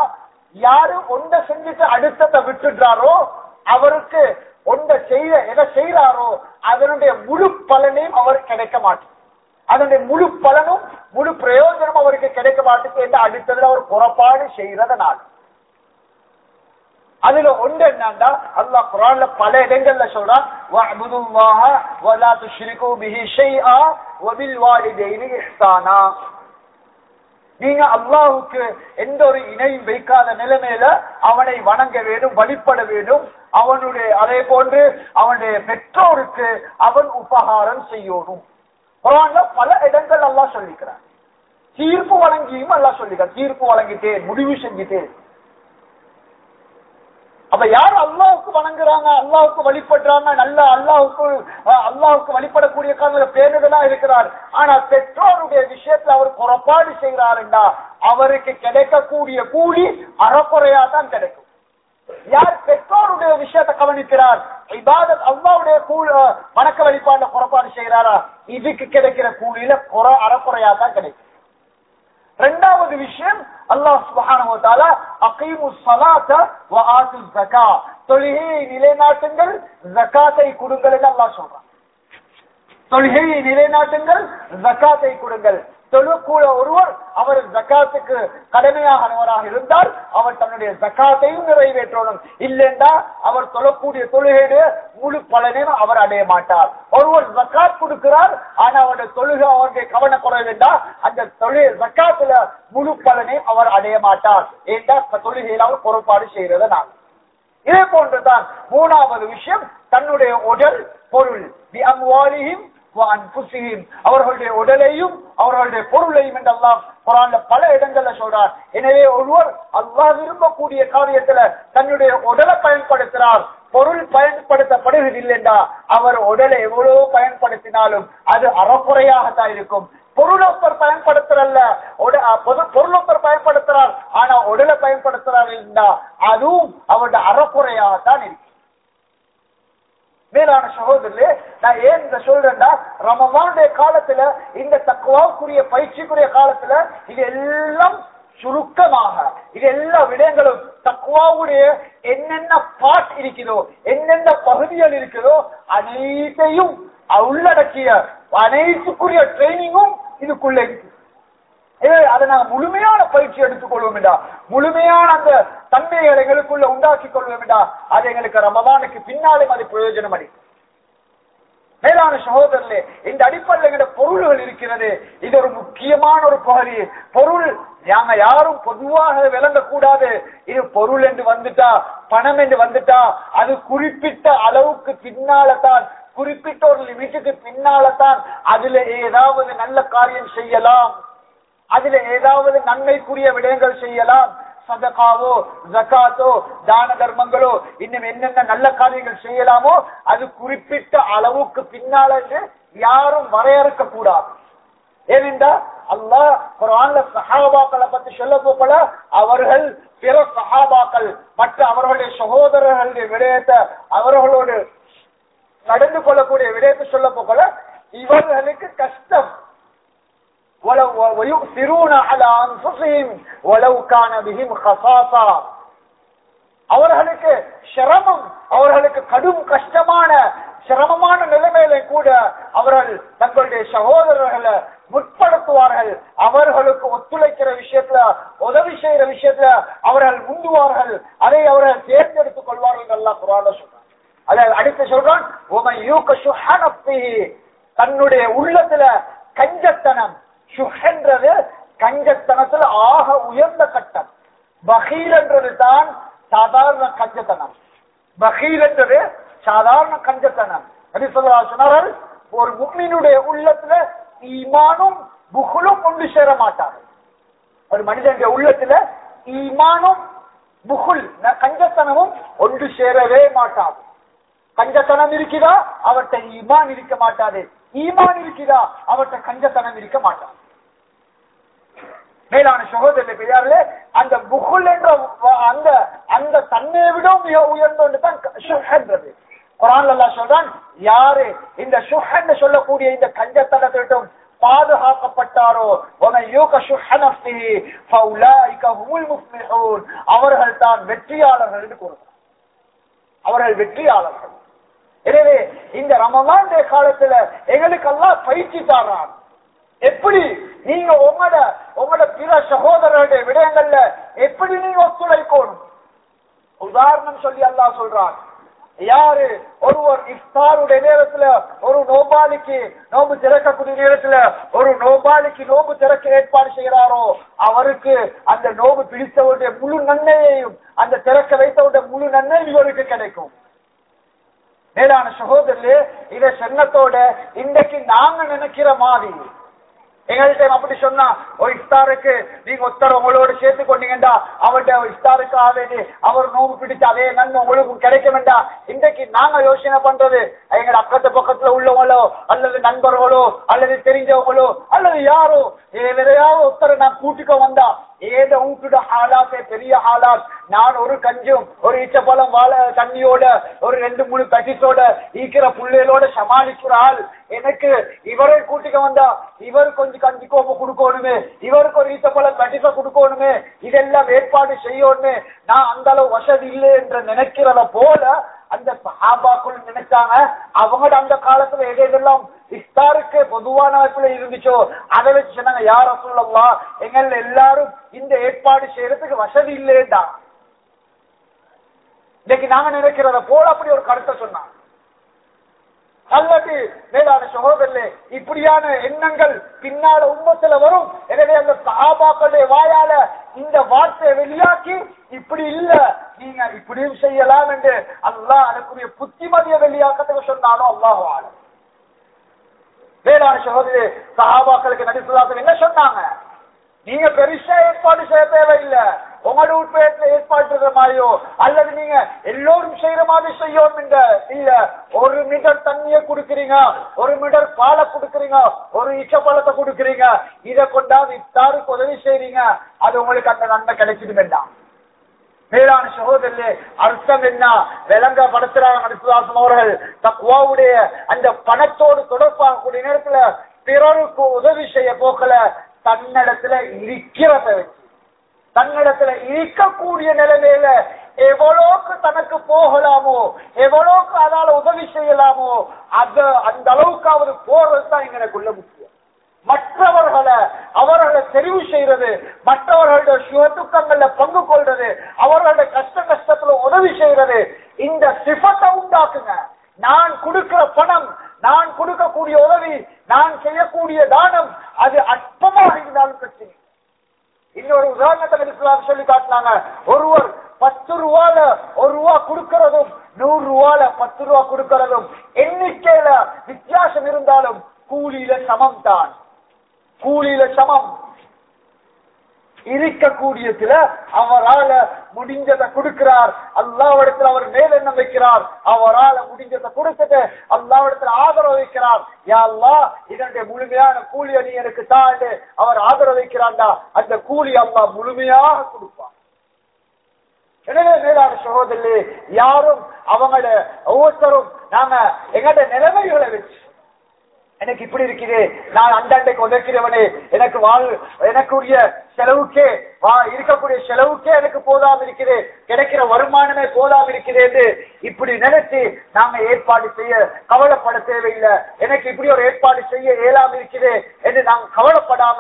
யாரு ஒன்றை செஞ்சுட்டு அடுத்ததை விட்டுடுறாரோ அவருக்கு ஒன்றை செய்ய எதை செய்யறாரோ அதனுடைய முழு பலனையும் அவருக்கு கிடைக்க மாட்டேன். அதனுடைய முழு பலனும் முழு பிரயோஜனம் அவருக்கு கிடைக்க மாட்டேங்குது என்று அடுத்ததுல அவர் புறப்பாடு செய்யறத செய்யறதுனால அதுல ஒன்று என்னன்னா அல்லா குரான்ல பல இடங்கள்ல சொல்றான் வலா துஷ்ரிகு பிஹி ஷைஆ வபில் வாலிதைனி இஹ்சானா நீங்க அல்லாவுக்கு எந்த ஒரு இணையும் வைக்காத நிலைமையில அவனை வணங்க வேண்டும் வழிபட வேண்டும். அவனுடைய அதே போன்று அவனுடைய பெற்றோருக்கு அவன் உபகாரம் செய்யணும். குரான்ல பல இடங்கள் எல்லாம் சொல்லிக்கிறான். தீர்ப்பு வழங்கியும் எல்லாம் சொல்லிக்கிறான். தீர்ப்பு வழங்கிட்டேன் முடிவு செஞ்சுட்டேன். அப்ப யார் அல்லாவுக்கு வணங்குறாங்க? அல்லாவுக்கு வழிபடுறாங்க? நல்ல அல்லாவுக்கு அல்லாவுக்கு வழிபடக்கூடிய காலத்துல பேருதலா இருக்கிறார். ஆனா பெற்றோருடைய விஷயத்துல அவர் புறப்பாடு செய்கிறாருண்டா? அவருக்கு கிடைக்கக்கூடிய கூலி அறக்குறையா தான் கிடைக்கும். யார் பெற்றோருடைய விஷயத்தை கவனிக்கிறார்? இபாதத் அல்லாவுடைய வணக்க வழிபாடுல புறப்பாடு செய்கிறாரா? இதுக்கு கிடைக்கிற கூலியில குறை அறக்குறையா தான் கிடைக்கும். ரெண்டாவது விஷயம் அல்லாஹ் சுப்ஹானஹு அகீமு ஸலாத வ ஆத்து ஸகா. தொழுகையை நிலைநாட்டுங்கள் ஜக்காத்தை கொடுங்கள் என்று அல்லாஹ் சொல்றான். தொழுகையை நிலைநாட்டுங்கள் ஜக்காத்தை கொடுங்கள். தொழுக்கூட ஒருவர் அவர் ஜக்காத்துக்கு கடமையானவராக இருந்தால் அவர் தன்னுடைய ஜக்காத்தையும் நிறைவேற்றணும். இல்லைண்டா அவர் தொழக்கூடிய தொழுகையுடைய முழு பலனையும் அவர் அடைய மாட்டார். ஒருவர் ஜக்காத் கொடுக்கிறார் ஆனா அவருடைய தொழுகை அவருடைய கவனக்குறைவுண்டா அந்த தொழில் ஜக்காத்துல முழு பலனையும் அவர் அடைய மாட்டார். ஏண்டா தொழுகையில் அவர் பொறுப்பாடு நான். இதே போன்றுதான் மூணாவது விஷயம் தன்னுடைய உடல் பொருள் அவர்களுடைய உடலையும் அவர்களுடைய பொருளையும் என்று அல்லாஹ் குரான்ல பல இடங்கள்ல சொல்றார். எனவே ஒருவர் அல்லாஹ் விரும்பக்கூடிய காரியத்துல தன்னுடைய உடலை பயன்படுத்துகிறார். பொருள் பயன்படுத்தப்படுவதில்லை என்றா அவர் உடலை எவ்வளவு பயன்படுத்தினாலும் அது அறக்குறையாகத்தான் இருக்கும். பொருளொப்பர் பயன்படுத்துறல்ல. பொருளொப்பர் பயன்படுத்துறார். ஆனா உடலை பயன்படுத்துறார் இருந்தா அதுவும் அவருடைய அறக்குறையாகத்தான் இருக்கும். மேலான சகோதரர்களே நான் ஏன் இந்த சொல்றேன்னா ரமவானுடைய காலத்துல இந்த தக்குவாவுக்குரிய பயிற்சிக்குரிய காலத்துல இது எல்லாம் சுருக்கமாக இது எல்லா விடயங்களும் தக்குவாவுடைய என்னென்ன பாட் இருக்கிறதோ என்னென்ன பகுதிகள் இருக்கிறதோ அனைத்தையும் உள்ளடக்கிய அனைத்துக்குரிய ட்ரைனிங்கும் இதுக்குள்ள இருக்கு. ஏ அதை நாங்க முழுமையான பயிற்சி எடுத்துக் கொள்வோம்டா. முழுமையான அந்த தன்மையை எங்களுக்குள்ள உண்டாக்கி கொள்வோம்டா. அது எங்களுக்கு ரமதானுக்கு பின்னாலும் அது பிரயோஜனம் அளிக்கும் மேலான சகோதரர்களே இந்த அடிப்படையில் பொருள்கள் இருக்கிறது. இது ஒரு முக்கியமான ஒரு பகுதி. பொருள் நாங்க யாரும் பொதுவாக விளங்கக்கூடாது. இது பொருள் என்று வந்துட்டா பணம் என்று வந்துட்டா அது குறிப்பிட்ட அளவுக்கு பின்னால்தான் குறிப்பிட்ட ஒரு லிமிட்டுக்கு பின்னால்தான் அதுல ஏதாவது நல்ல காரியம் செய்யலாம். அதுல ஏதாவது நன்மைக்குரிய விடயங்கள் செய்யலாம். சதகாவோ ஜக்காத்தோ தான தர்மங்களோ இன்னும் என்னென்ன நல்ல காரியங்கள் செய்யலாமோ அது குறிப்பிட்ட அளவுக்கு பின்னால யாரும் வரையறுக்க கூடாது ஏனென்றா அல்லா குரான்ல சஹாபாக்களை பத்தி சொல்ல போல அவர்கள் பிற சஹாபாக்கள் மற்ற அவர்களுடைய சகோதரர்களுடைய விடயத்தை அவர்களோடு நடந்து கொள்ளக்கூடிய விடயத்தை சொல்ல போல இவர்களுக்கு கஷ்டம். அவர்களுக்கு சிரமம் அவர்களுக்கு கடும் கஷ்டமான சிரமமான நிலைமையில கூட அவர்கள் தங்களுடைய சகோதரர்களை முற்படுத்துவார்கள். அவர்களுக்கு ஒத்துழைக்கிற விஷயத்துல உதவி செய்யற விஷயத்துல அவர்கள் முந்துவார்கள் அதை அவர்கள் தேர்ந்தெடுத்துக் கொள்வார்கள் நல்லா குரான சொல்றாங்க அதை அடுத்து சொல்றான் உமை தன்னுடைய உள்ளத்துல கஞ்சத்தனம் சுஹன்றது கஞ்சத்தனத்துல ஆக உயர்ந்த கட்டம். பகீர் என்றது தான் சாதாரண கஞ்சத்தனம். பகீர் என்றது சாதாரண கஞ்சத்தனம். நபி சொன்னார்கள் ஒரு முக்மீனுடைய உள்ளத்துல ஈமானும் புகழும் ஒன்று சேர மாட்டார்கள் ஒரு மனிதனுடைய உள்ளத்துல ஈமானும் புகுல் கஞ்சத்தனமும் ஒன்று சேரவே மாட்டாது கஞ்சத்தனம் இருக்குதா? அவர்கிட்ட ஈமான் இருக்க மாட்டாது. ஈமான் இருக்குதா அவர்கிட்ட கஞ்சத்தனம் இருக்க மாட்டான். மேலான சகோதரர் பெரியாரிலே அந்த புகுல் என்ற அந்த அந்த தன்மையை விட மிக உயர்ந்தோண்டு குரான் சொல்றான் யாரு இந்த சுஹன்னு சொல்லக்கூடிய இந்த கஞ்சத்தனத்திட்டம் பாதுகாக்கப்பட்டாரோ? அவர்கள் தான் வெற்றியாளர்கள் என்று கூறுகிறார். அவர்கள் வெற்றியாளர்கள். எனவே இந்த ரமலானுடைய காலத்துல எங்களுக்கு எல்லாம் பயிற்சி தாரான். எப்படி நீங்க உங்களோட உங்களோட பிற சகோதரருடைய விடயங்கள்ல எப்படி நீங்க ஒத்துழைக்கணும்? உதாரணம் சொல்லி அல்லா சொல்றான். யாரு ஒருவர் இஃப்தாருடைய நேரத்துல ஒரு நோபாலிக்கு நோம்பு திறக்கக்கூடிய நேரத்துல ஒரு நோபாலிக்கு நோம்பு திறக்க ஏற்பாடு செய்கிறாரோ அவருக்கு அந்த நோம்பு பிடித்தவருடைய முழு நன்மையையும் அந்த திறக்க வைத்தவருடைய முழு நன்மை இவருக்கு கிடைக்கும். மேலான சகோதரர்களே இத சொன்னத்தோட இன்றைக்கு நாங்க நினைக்கிற மாதிரி. எங்கள்கிட்ட அப்படி சொன்னா ஒரு இஃப்தாருக்கு நீங்க ஒத்தர் உங்களோட சேர்த்து கொண்டீங்கடா அவர்கிட்ட இஃப்தாருக்கு ஆவேது அவர் நோவு பிடிச்சு அதே நன்மை உங்களுக்கு கிடைக்க வேண்டாம் இன்றைக்கு நாங்க யோசனை பண்றது எங்க அக்கத்து பக்கத்துல உள்ளவங்களோ அல்லது நண்பர்களோ அல்லது தெரிஞ்சவங்களோ அல்லது யாரோ எதையாவது ஒத்தரை நான் கூட்டிக்க வந்தா ஏத உங்களோட ஹாலாத்தே பெரிய ஹாலாத் நான் ஒரு கஞ்சும் ஒரு ஈச்சப்பழம் வாழ தண்ணியோட ஒரு ரெண்டு மூணு பேக்கெட்டோட ஈக்கிற புள்ளைகளோட சமாளிக்கிற ஆள். எனக்கு இவரை கூட்டிக்க வந்தா இவர் கொஞ்சம் கஞ்சி கோப்பை கொடுக்கணுமே இவருக்கு ஒரு ஈச்சப்பழம் பேக்கெட்டை கொடுக்கணுமே இதெல்லாம் ஏற்பாடு செய்யணுமே. நான் அந்த அளவு வசதி இல்லை என்று நினைக்கிறத போல அந்த சஹாபாக்குள் நினைச்சாங்க அவங்களோட அந்த காலத்துல எதையெல்லாம் எதெல்லாம் இஃப்தாருக்கு பொதுவான வாய்ப்புல இருந்துச்சோ அதை வச்சு சொன்னாங்க யார் சொல்லலாம் எங்கள் எல்லாரும் இந்த ஏற்பாடு செய்யறதுக்கு வசதி இல்லையேண்டா இன்னைக்கு நாங்க நினைக்கிறத போல அப்படி ஒரு கருத்தை சொன்னாங்க. அல்லது மேலான சகோதரர்களே இப்படியான எண்ணங்கள் பின்னால உண்மத்துல வரும். எனவே அந்த சகாபாக்களுடைய வாயால இந்த வார்த்தையை வெளியாக்கி இப்படி இல்ல நீங்க இப்படியும் செய்யலாம் என்று அல்லாஹ் அதற்குரிய புத்திமதியை வெளியாக்கத்துக்கு சொன்னாலும் அல்லாஹ் ஆளும். வேளாண் சகோதரி சகாபாக்களுக்கு நடிசுதாசன் என்ன சொன்னாங்க? நீங்க பெருசா ஏற்பாடு செய்ய தேவையில்லை. உங்களோட உட்பயத்துல ஏற்பாடு செய்யற மாதிரியோ அல்லது நீங்க எல்லோரும் செய்யற மாதிரி செய்யும் இல்ல ஒரு மீட்டர் தண்ணியை குடுக்கறீங்க ஒரு மீட்டர் பாலை குடுக்குறீங்க ஒரு இச்சப்பழத்தை குடுக்கறீங்க இதை கொண்டாந்து இத்தாருக்கு உதவி செய்றீங்க அது உங்களுக்கு அந்த நன்மை கிடைச்சிட்டு வேண்டாம். மேலான சகோதரர்களே அர்த்தம் என்ன? விளங்கப்படுத்துறாங்க நடிசுதாசம் அவர்கள். தக்குவாவுடைய அந்த பணத்தோடு தொடர்பாகக்கூடிய நேரத்துல பிறருக்கு உதவி செய்ய போக்கல தன்னிடத்துல இருக்கிறத வச்சு. தன்னிடத்துல இருக்கக்கூடிய நிலைமையில எவ்வளவுக்கு தனக்கு போகலாமோ எவ்வளவுக்கு அதால உதவி செய்யலாமோ அத அந்த அளவுக்கு அவர் போறது தான் எங்களுக்குள்ள முக்கியம். மற்றவர்களை அவர்களை தெரிவு செய்யறது மற்றவர்களுடைய சுகத்துக்கங்கள்ல பங்கு கொள்றது அவர்களுடைய கஷ்ட கஷ்டத்துல உதவி செய்யறது இந்த சிபத்தை உண்டாக்குங்க. நான் கொடுக்கிற பணம் நான் கொடுக்கக்கூடிய உதவி நான் செய்யக்கூடிய தானம் அது அற்பமாக இருந்தாலும் பிரச்சனை. இன்னொரு உதாரணத்தை இஸ்லாம் சொல்லி காட்டினாங்க. ஒருவர் பத்து ரூபால ஒரு ரூபா கொடுக்கறதும் நூறு ரூபால பத்து ரூபா கொடுக்கறதும் எண்ணிக்கையில வித்தியாசம் இருந்தாலும் கூலியில சமம் தான் கூலியில சமம். இருக்கக்கூடியதுல அவரால முடிஞ்சதை கொடுக்கிறார். அல்லாவிடத்தில் அவர் மேலெண்ணம் வைக்கிறார். அவரால முடிஞ்சதை கொடுத்துட்டு அல்லாவிடத்தில் ஆதரவு வைக்கிறார். யாழ்லா இதனுடைய முழுமையான கூலி அணி எனக்கு தாண்டு. அவர் ஆதரவு வைக்கிறாண்டா? அந்த கூலி அல்லா முழுமையாக கொடுப்பார் எனவே மேலான சகோதரி யாரும் அவங்கள ஒவ்வொருத்தரும் நாம எங்கட நிலைமைகளை வச்சு எனக்கு இப்படி இருக்குது. நான் அண்டாண்டைக்கு உதைக்கிறவனே எனக்கு வாழ் எனக்குரிய செலவுக்கே வா இருக்கக்கூடிய செலவுக்கே எனக்கு போதாம இருக்குது. கிடைக்கிற வருமானமே போதாம இருக்குது என்று இப்படி நினைச்சு நாங்க ஏற்பாடு செய்ய கவலைப்பட தேவையில்லை. எனக்கு இப்படி ஒரு ஏற்பாடு செய்ய இயலாம இருக்குது என்று நாங்க கவலைப்படாம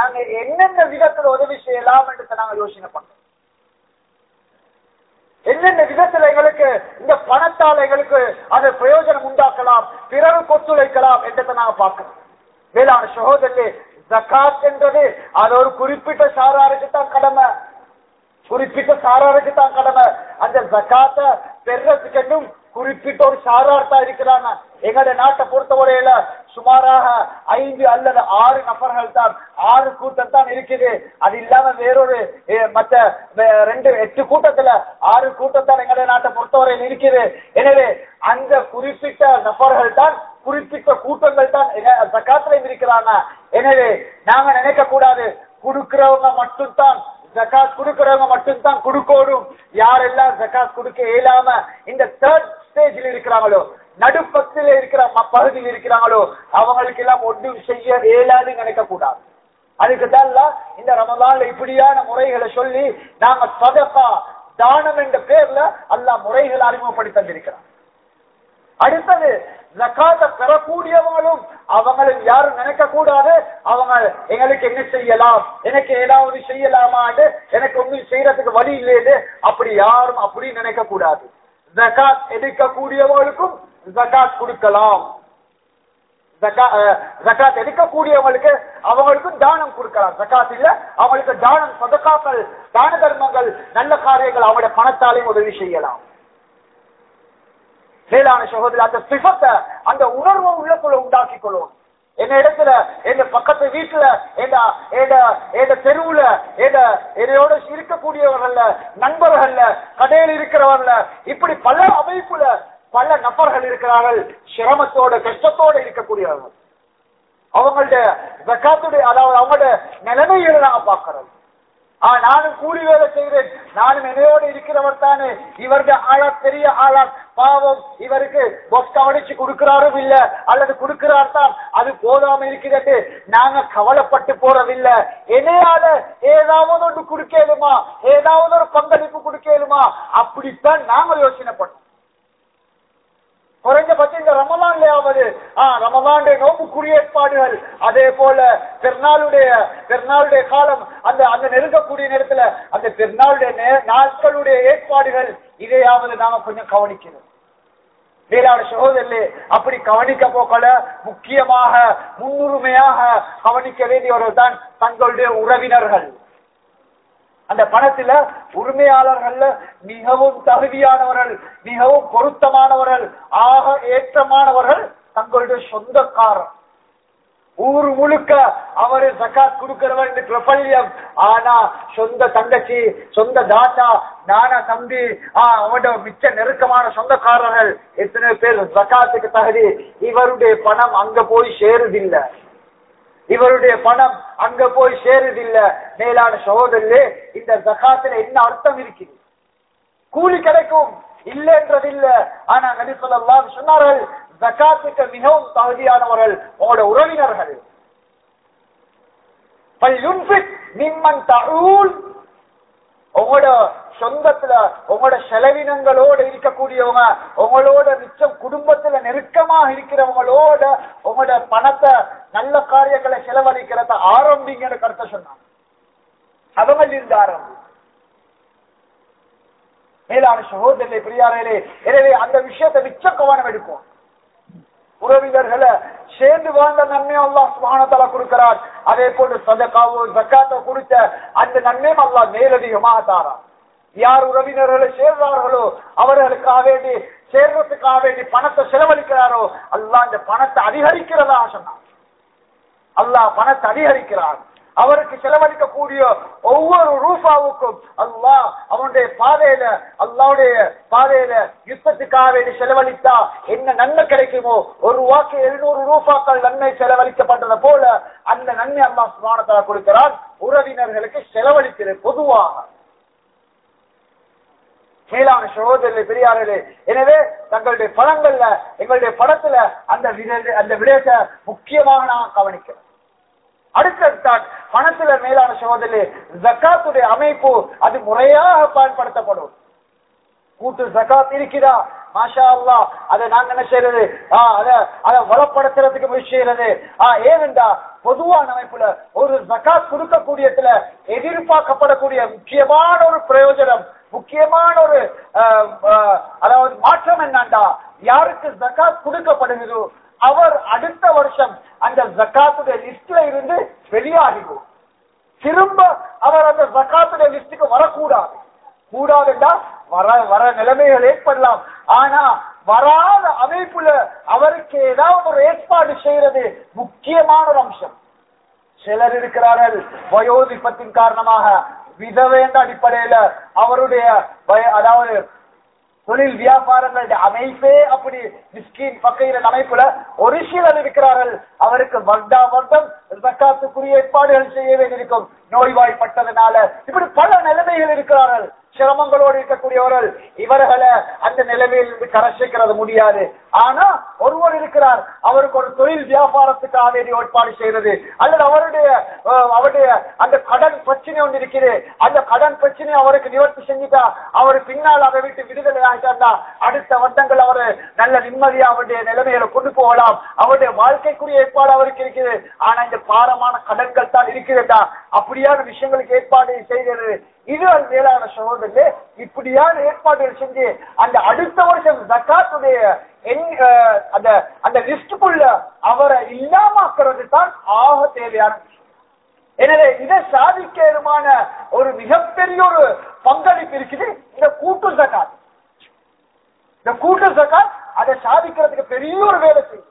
நாங்க என்னென்ன விதத்துல உதவி செய்யலாம் என்று நாங்க யோசனை பண்றோம். என்னென்ன விதத்தில் எங்களுக்கு இந்த பணத்தால் எங்களுக்கு அது பிரயோஜனம் உண்டாக்கலாம் பிறகு கொத்துழைக்கலாம் என்றதை நாங்க பார்க்கணும் வேளாண் சகோதரி ஜக்காத் என்றது அது ஒரு குறிப்பிட்ட சாராருக்கு தான் கடமை. குறிப்பிட்ட சாராருக்கு தான் கடமை. அந்த ஜக்காத்த பெறதுக்கென்னும் குறிப்பிட்ட ஒரு சாரார்த்தா இருக்கிறான்? இருக்கிறாங்க எங்களுடைய நாட்டை பொறுத்தவரையில சுமாராக ஐந்து அல்லது ஆறு நபர்கள் தான் ஆறு கூட்டம் தான் இருக்குது. அது இல்லாம வேறொரு மற்ற ரெண்டு எட்டு கூட்டத்துல ஆறு கூட்டம் தான் எங்களுடைய நாட்டை பொறுத்தவரையில் இருக்குது. எனவே அந்த குறிப்பிட்ட நபர்கள் தான் குறிப்பிட்ட கூட்டங்கள் தான் எங்க- இருக்கிறாங்க எனவே நாங்க நினைக்க கூடாது கொடுக்கிறவங்க மட்டும்தான் ஜக்காத் கொடுக்கிறவங்க மட்டும்தான் குடுக்கோடும். யாரெல்லாம் ஜக்காத் கொடுக்க இயலாம இந்த தேர்ட் ஸ்டேஜில் இருக்கிறாங்களோ நடுப்பத்தில் இருக்கிற பகுதியில் இருக்கிறாங்களோ அவங்களுக்கு எல்லாம் ஒன்றும் செய்ய இயலாது நினைக்க கூடாது அதுக்கு தான் இந்த ரமலான்ல இப்படியான முறைகளை சொல்லி நாங்க சதகா தானம் என்ற பேர்ல அல்லாஹ் முறைகளை அறிமுகப்படுத்தி தந்திருக்கிறார் அடுத்தது ஜக்காத்த பெறக்கூடியவங்களும் அவங்களும் யாரும் நினைக்க கூடாது அவங்க எங்களுக்கு என்ன செய்யலாம் எனக்கு ஏதாவது செய்யலாமான்னு எனக்கு ஒண்ணும் செய்யறதுக்கு வழி இல்லையே அப்படி யாரும் அப்படி நினைக்க கூடாது ஜகாத் எடுக்கக்கூடியவர்களுக்கும் ஜகாத் கொடுக்கலாம். ஜக்கா- ஜக்காத் எடுக்கக்கூடியவங்களுக்கு அவங்களுக்கும் தானம் கொடுக்கலாம். ஜக்காத் இல்ல அவங்களுக்கு தானம் சதக்காக்கள் தான தர்மங்கள் நல்ல காரியங்கள் அவங்களுடைய பணத்தாலையும் உதவி செய்யலாம். மேலான சகோதரி அந்த சிபத்தை அந்த உணர்வை உள்ளக்குள்ள உண்டாக்கி கொள்ளும் என்ன இடத்துல எங்க பக்கத்து வீட்டுல எங்க தெருவுல எங்க என்னையோட இருக்கக்கூடியவர்கள்ல நண்பர்கள்ல கடையில் இருக்கிறவர்கள இப்படி பல அமைப்புல பல நபர்கள் இருக்கிறார்கள். சிரமத்தோட கஷ்டத்தோட இருக்கக்கூடியவர்கள். அவங்களுடைய அதாவது அவங்களுடைய நிலைமைகளை நாங்க பார்க்கிறோம். நானும் கூலி வேலை செய்கிறேன். நானும் என்னையோடு இருக்கிறவர் தானே. இவருடைய ஆளா பெரிய ஆளா பாவம் இவருக்கு கவனிச்சு அடிச்சு கொடுக்கிறாரும் இல்ல. அல்லது கொடுக்கிறார் தான். அது போதாம இருக்கிறது. நாங்க கவலைப்பட்டு போறதில்லை. என்னையால ஏதாவது ஒன்று கொடுக்கலுமா? ஏதாவது ஒரு பங்களிப்பு கொடுக்கலுமா? அப்படித்தான் நாங்க யோசனை பண்ணோம். குறைஞ்சபட்சம் இந்த ரமலான்லயாவது ஆஹ் ரமலானுடைய நோம்புக்குரிய ஏற்பாடுகள் அதே போல பெருநாளுடைய பெருநாளுடைய காலம் அந்த அந்த நெருங்கக்கூடிய நேரத்துல அந்த பெருநாளுடைய நாட்களுடைய ஏற்பாடுகள் இதையாவது நாம கொஞ்சம் கவனிக்கணும். வேளாண் சகோதரர்களே அப்படி கவனிக்க போக்கல முக்கியமாக முன்னுரிமையாக கவனிக்க வேண்டியவர்கள் தான் தங்களுடைய உறவினர்கள். அந்த பணத்துல உரிமையாளர்கள் மிகவும் தகுதியானவர்கள் மிகவும் பொருத்தமானவர்கள் ஆக ஏற்றமானவர்கள் தங்களுடைய சொந்தக்காரர். ஊர் முழுக்க அவரு சக்காத் கொடுக்கிறவர் இந்த பிரபல்யம். ஆனா சொந்த தங்கச்சி சொந்த தாத்தா நானா தம்பி ஆஹ் அவனோட மிச்ச நெருக்கமான சொந்தக்காரர்கள் எத்தனை பேர் சக்காத்துக்கு தகுதி. இவருடைய பணம் அங்க போய் சேருதில்லை. இவருடைய பணம் அங்க போய் சேருதில்ல மேலான சகோதரிலே இந்த ஜகாத்துல என்ன அர்த்தம் இருக்குது? கூலி கிடைக்கும் இல்லைன்றதில்ல. ஆனா நடிப்பதெல்லாம் சொன்னார்கள் ஜக்காத்துக்கு மிகவும் தகுதியானவர்கள் உங்களோட உறவினர்கள். உங்களோட சொந்தத்துல உங்களோட செலவினங்களோட இருக்கக்கூடியவங்க உங்களோட மிச்சம் குடும்பத்துல நெருக்கமாக இருக்கிறவங்களோட உங்களோட பணத்தை நல்ல காரியங்களை செலவழிக்கிறத ஆரம்பிங்கன்னு கருத்தை சொன்னாங்க. அவங்க இருந்து ஆரம்பி மேலான சகோதரனை பிரியாரே எனவே அந்த விஷயத்தை மிச்ச கவனம் எடுப்போம் உறவினர்களை சேர்ந்து வாழ்ந்த நன்மை அல்லாஹ் சுபானத்தால கொடுக்கிறார். அதே போன்று சதக்காவோ ஜக்காத்தோ கொடுத்த அந்த நன்மையும் அல்லாஹ் மேலதிகமாக தாரார் யார் உறவினர்களை சேர்றார்களோ அவர்களுக்காக வேண்டி சேர்றதுக்காக வேண்டி பணத்தை செலவழிக்கிறாரோ அல்லாஹ் அந்த பணத்தை அதிகரிக்கிறதா சொன்னார் அல்லாஹ் பணத்தை அதிகரிக்கிறார் அவருக்கு செலவழிக்கக்கூடிய ஒவ்வொரு ரூபாவுக்கும் அல்லாஹ் அவனுடைய பாதையில அல்லாவுடைய பாதையில யுத்தத்துக்காக வேண்டி செலவழித்தா என்ன நன்மை கிடைக்குமோ? ஒரு வாக்கு எழுநூறு ரூபாக்கள் நன்மை செலவழிக்கப்பட்டது போல அந்த நன்மை அல்லா சுமானத்தால கொடுக்கிறார் உறவினர்களுக்கு செலவழிக்கிறது பொதுவாக. மேலான சகோதரர்களே பெரியார்களே எனவே தங்களுடைய படங்கள்ல எங்களுடைய படத்துல அந்த விட- அந்த விடயத்தை முக்கியமாக நான் கவனிக்கிறேன். அடுத்ததான் பணத்துல மேலான சோதனை ஜக்காத்துடைய அமைப்பு அது முறையாக பயன்படுத்தப்படும். கூட்டு ஜக்காத் இருக்கிறா மாஷா அல்லா அதை நாங்க என்ன செய்யறது? ஆஹ் அத அதை வளப்படுத்துறதுக்கு முயற்சி செய்யறது. ஆஹ் ஏனென்றா பொதுவான அமைப்புல ஒரு ஜக்காத் கொடுக்கக்கூடியதுல எதிர்பார்க்கப்படக்கூடிய முக்கியமான ஒரு பிரயோஜனம் முக்கியமான ஒரு அதாவது மாற்றம் என்னண்டா யாருக்கு ஜக்காத் கொடுக்கப்படுகிறதோ அவர் அடுத்த வருஷம் அந்த ஜக்காத்துடைய லிஸ்ட்ல இருந்து வெளியாகிடும் திரும்ப அவர் அந்த ஜக்காத்துடைய லிஸ்டுக்கு வரக்கூடாது. கூடாதுண்டா? வர வர நிலைமைகள் ஏற்படலாம். ஆனா வராத அமைப்புல அவருக்கு ஏதாவது ஒரு ஏற்பாடு செய்யறது முக்கியமான ஒரு அம்சம். சிலர் இருக்கிறார்கள் வயோதிப்பத்தின் காரணமாக விதவேண்ட அடிப்படையில அவருடைய வய- அதாவது தொழில் வியாபாரங்களுடைய அமைப்பே அப்படி மிஸ்கின் பக்கையின் அமைப்புல ஒரு சிலர் இருக்கிறார்கள். அவருக்கு வருடா வருடம் ஜக்காத்துக்குரிய ஏற்பாடுகள் செய்ய வேண்டியிருக்கும். நோய்வாய்ப்பட்டதுனால இப்படி பல நிலைமைகள் இருக்கிறார்கள். சிரமங்களோடு இருக்கக்கூடியவர்கள் இவர்களை அந்த நிலைமையில் இருந்து முடியாது. ஆனா ஒருவர் இருக்கிறார் அவருக்கு ஒரு தொழில் வியாபாரத்துக்காக வேண்டிய ஏற்பாடு செய்யறது அல்லது அவருடைய அவருடைய அந்த கடன் பிரச்சனை ஒன்று இருக்குது. அந்த கடன் பிரச்சனை அவருக்கு நிவர்த்தி செஞ்சுட்டா அவர் பின்னால் அதை விட்டு விடுதலை ஆகிட்டா அடுத்த வருடங்கள் அவரு நல்ல நிம்மதியா அவருடைய நிலைமைகளை கொண்டு போகலாம். அவருடைய வாழ்க்கைக்குரிய ஏற்பாடு அவருக்கு இருக்குது. ஆனா இந்த பாரமான கடன்கள் தான் இருக்கிறதா? அப்படியான விஷயங்களுக்கு ஏற்பாடு செய்கிறது இது மேலான சகோதரர்களே இப்படியான ஏற்பாடுகள் செஞ்சு அந்த அடுத்த வருஷம் ஜக்காத்துடைய அந்த அந்த லிஸ்டுக்குள்ள அவரை இல்லாமக்கிறது தான் ஆக தேவையான விஷயம். எனவே இதை சாதிக்கமான ஒரு மிகப்பெரிய ஒரு பங்களிப்பு இருக்குது. இந்த கூட்டு ஜக்காத். இந்த கூட்டு ஜக்காத் அதை சாதிக்கிறதுக்கு பெரிய ஒரு வேலை செய்யும்.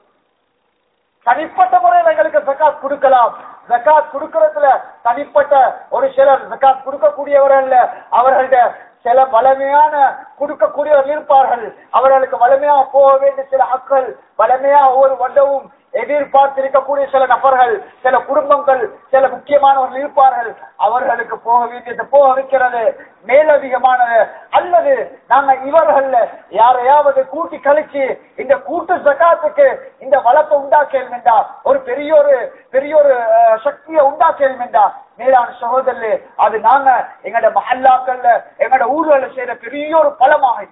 தனிப்பட்ட முறையில் எங்களுக்கு ஜக்காத் கொடுக்கலாம். ஜக்காத் கொடுக்கறதுல தனிப்பட்ட ஒரு சிலர் ஜக்காத் கொடுக்கக்கூடியவர்கள் அவர்கள்ட்ட சில வலிமையான கொடுக்கக்கூடியவர்கள் இருப்பார்கள். அவர்களுக்கு வலிமையாக போக வேண்டிய சில மக்கள் வலிமையா ஒவ்வொரு வண்டவும் எதிர்பார்த்திருக்கக்கூடிய சில நபர்கள் சில குடும்பங்கள் சில முக்கியமானவர்கள் இருப்பார்கள். அவர்களுக்கு போக வேண்டியது போக வைக்கிறது மேலதிகமானது. அல்லது நாங்க இவர்கள் யாரையாவது கூட்டி கழிச்சு இந்த கூட்டு சகாத்துக்கு இந்த வளத்தை உண்டாக்கியல் என்றா ஒரு பெரிய ஒரு பெரிய ஒரு சக்தியை உண்டாக்கியல் என்றா மேலான சகோதரர் அது நாங்க எங்கட மஹல்லாக்கள்ல எங்கட ஊர்களை செய்யற பெரிய ஒரு பலமாக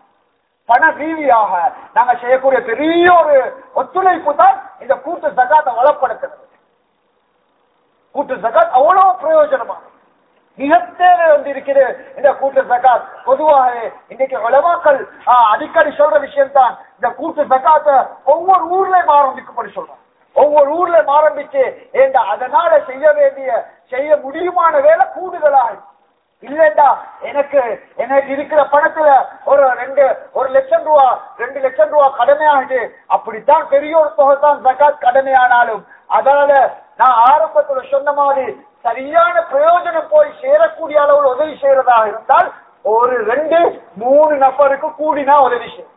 பண ரீதியாக நாங்க செய்யக்கூடிய பெரிய ஒரு ஒத்துழைப்பு தான் இந்த கூட்டு சகாத்த வளப்படுத்துறது. கூட்டு சகாத் அவ்வளவு பிரயோஜனமா? மிக தேவை வந்து இருக்கிறது இந்த கூட்டு சகாத். பொதுவாக இன்னைக்கு உலமாக்கள் ஆஹ், அடிக்கடி சொல்ற விஷயம் தான் இந்த கூட்டு சகாத்த ஒவ்வொரு ஊர்லயும் ஆரம்பிக்கும்படி சொல்றோம் ஒவ்வொரு ஊர்லயும் ஆரம்பிச்சு அதனால செய்ய வேண்டிய செய்ய முடியுமான வேலை கூடுதலாக இல்லடா எனக்கு எனக்கு இருக்கிற பணத்துல ஒரு ரெண்டு ஒரு லட்சம் ரூபா ரெண்டு லட்சம் ரூபா கடமையாகுது அப்படித்தான் பெரிய ஒரு தொகை தான் ஜகாத் கடமையானாலும் அதனால நான் ஆரம்பத்துல சொன்ன மாதிரி சரியான பிரயோஜனம் போய் சேரக்கூடிய அளவில் உதவி செய்யறதா இருந்தால் ஒரு ரெண்டு மூணு நபருக்கு கூடினா உதவி செய்யும்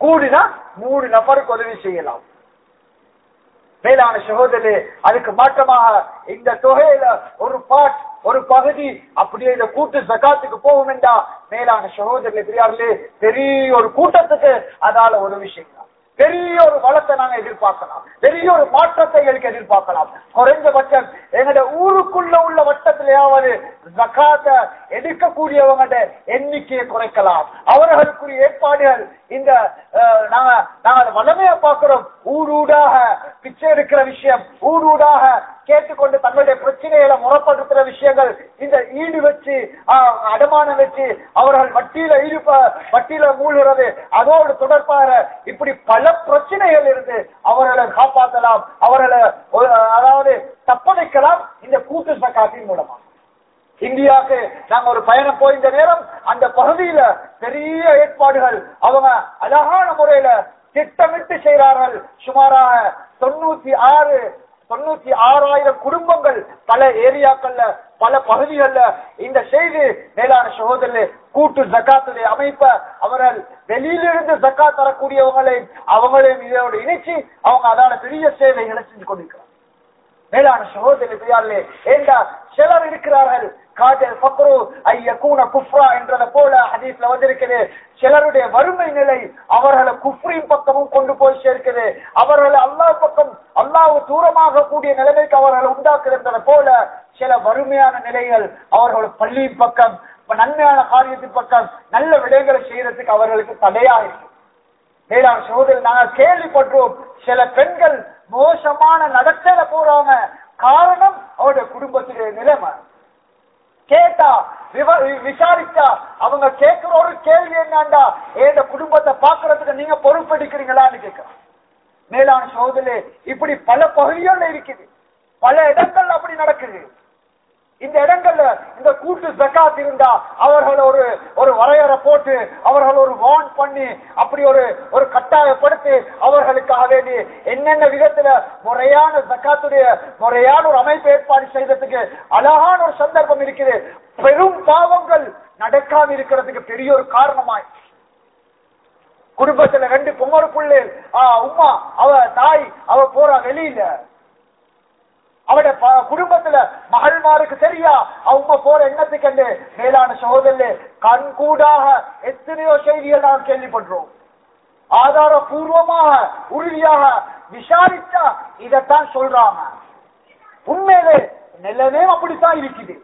கூடினா மூணு நபருக்கு உதவி செய்யலாம். மேலான சகோதரே அதுக்கு மாற்றமாக இந்த தொகையில ஒரு பாட் ஒரு பகுதி அப்படியே இந்த கூட்டு ஜக்காத்துக்கு போகும் என்றா? மேலான சகோதரர்களே பெரியார்களே பெரிய ஒரு கூட்டத்துக்கு அதால ஒரு விஷயம் பெரிய ஒரு வளத்தை நாங்க எதிர்பார்க்கலாம். பெரிய ஒரு மாற்றத்தை எங்களுக்கு எதிர்பார்க்கலாம். குறைந்தபட்சம் எங்கட ஊருக்குள்ள உள்ள வட்டத்திலேயாவது ஜக்காத்த எடுக்கக்கூடியவங்கட எண்ணிக்கையை குறைக்கலாம். அவர்களுக்குரிய ஏற்பாடுகள் இந்த அஹ், நாங்க நாங்க அதை வளமையா பார்க்கிறோம். ஊரூடாக பிச்சை எடுக்கிற விஷயம் ஊரூடாக கேட்டுக்கொண்டு தங்களுடைய பிரச்சனைகளை முறப்படுத்துற விஷயங்கள் இந்த ஈடு வச்சு அடமானம் வச்சு அவர்கள் வட்டியில ஈடுப வட்டியில மூழ்கிறது அதோடு தொடர்பாக இப்படி பல பிரச்சனைகள் இருந்து அவர்களை காப்பாற்றலாம் அவர்களை அதாவது தப்பணைக்கலாம் இந்த கூட்டு சக்காத்தின் மூலமா. இந்தியாவுக்கு நாங்க ஒரு பயணம் போயிருந்த நேரம் அந்த பகுதியில பெரிய ஏற்பாடுகள் அவங்க அழகான முறையில திட்டமிட்டு செய்கிறார்கள் சுமாராக தொண்ணூத்தி ஆறு தொண்ணூத்தி ஆறாயிரம் குடும்பங்கள் பல ஏரியாக்கள்ல பல பகுதிகள்ல இந்த செய்தி மேலான சகோதரர்களே கூட்டு ஜக்காத்துடைய அமைப்ப அவர்கள் வெளியிலிருந்து ஜக்கா தரக்கூடியவங்களையும் அவங்களையும் இதோடு இணைச்சு அவங்க அதான பெரிய சேவைகளை செஞ்சு கொண்டிருக்கிறார் மேலான சகோதரி பிரியார்களே ஏண்டா சிலர் இருக்கிறார்கள்? காஜல் ஃபக்ரு ஐயக்கூன குஃப்ரா என்றத போல ஹதீஸ்ல வந்திருக்குது. சிலருடைய வறுமை நிலை அவர்களை குஃப்ரின் பக்கமும் கொண்டு போய் சேர்க்கிறது அவர்களை அல்லாஹ் பக்கம் அல்லாஹ் தூரமாக கூடிய நிலைமைக்கு அவர்களை உண்டாக்குறதை போல சில வறுமையான நிலைகள் அவர்களோட பள்ளியின் பக்கம் நன்மையான காரியத்தின் பக்கம் நல்ல விடயங்களை செய்யறதுக்கு அவர்களுக்கு தடையா இருக்கு. மேலான சகோதரி நாங்கள் கேள்விப்பட்டோம் சில பெண்கள் மோசமான நடத்தையில போறாங்க காரணம் அவருடைய குடும்பத்துடைய நிலைமை. கேட்டா விவ- விசாரிச்சா அவங்க கேட்கிற ஒரு கேள்வி என்னண்டா? ஏத குடும்பத்தை பாக்குறதுக்கு நீங்க பொறுப்பெடுக்கிறீங்களான்னு கேட்க மேலான சோதனை இப்படி பல பகுதிகளில் இருக்குது. பல இடங்கள் அப்படி நடக்குது. இந்த இடங்கள்ல இந்த கூட்டு ஜக்காத் இருந்தா அவர்கள் ஒரு ஒரு வரையறை போட்டு அவர்கள் ஒரு வார்ன் பண்ணி அப்படி ஒரு ஒரு கட்டாயப்படுத்தி அவர்களுக்காக வேண்டி என்னென்ன விதத்துல முறையான ஜக்காத்துடைய முறையான ஒரு அமைப்பு ஏற்பாடு செய்யறதுக்கு அழகான ஒரு சந்தர்ப்பம் இருக்குது. பெரும் பாவங்கள் நடக்காம இருக்கிறதுக்கு பெரிய ஒரு காரணமாய். குடும்பத்துல ரெண்டு பொங்கல் புள்ளு உமா அவ தாய் அவ போறா வெளியில. அவட ப- குடும்பத்துல மகள்மாருக்கு சரியா அவங்க போற எண்ணத்துக்கு என்று மேலான சகோதரே கண்கூடாக எத்தனையோ செய்திகள் நாம் கேள்விப்படுறோம் ஆதாரபூர்வமாக உறுதியாக விசாரிச்சா இதைத்தான் சொல்றாங்க. உண்மையிலே நிலைமே அப்படித்தான் இருக்குது.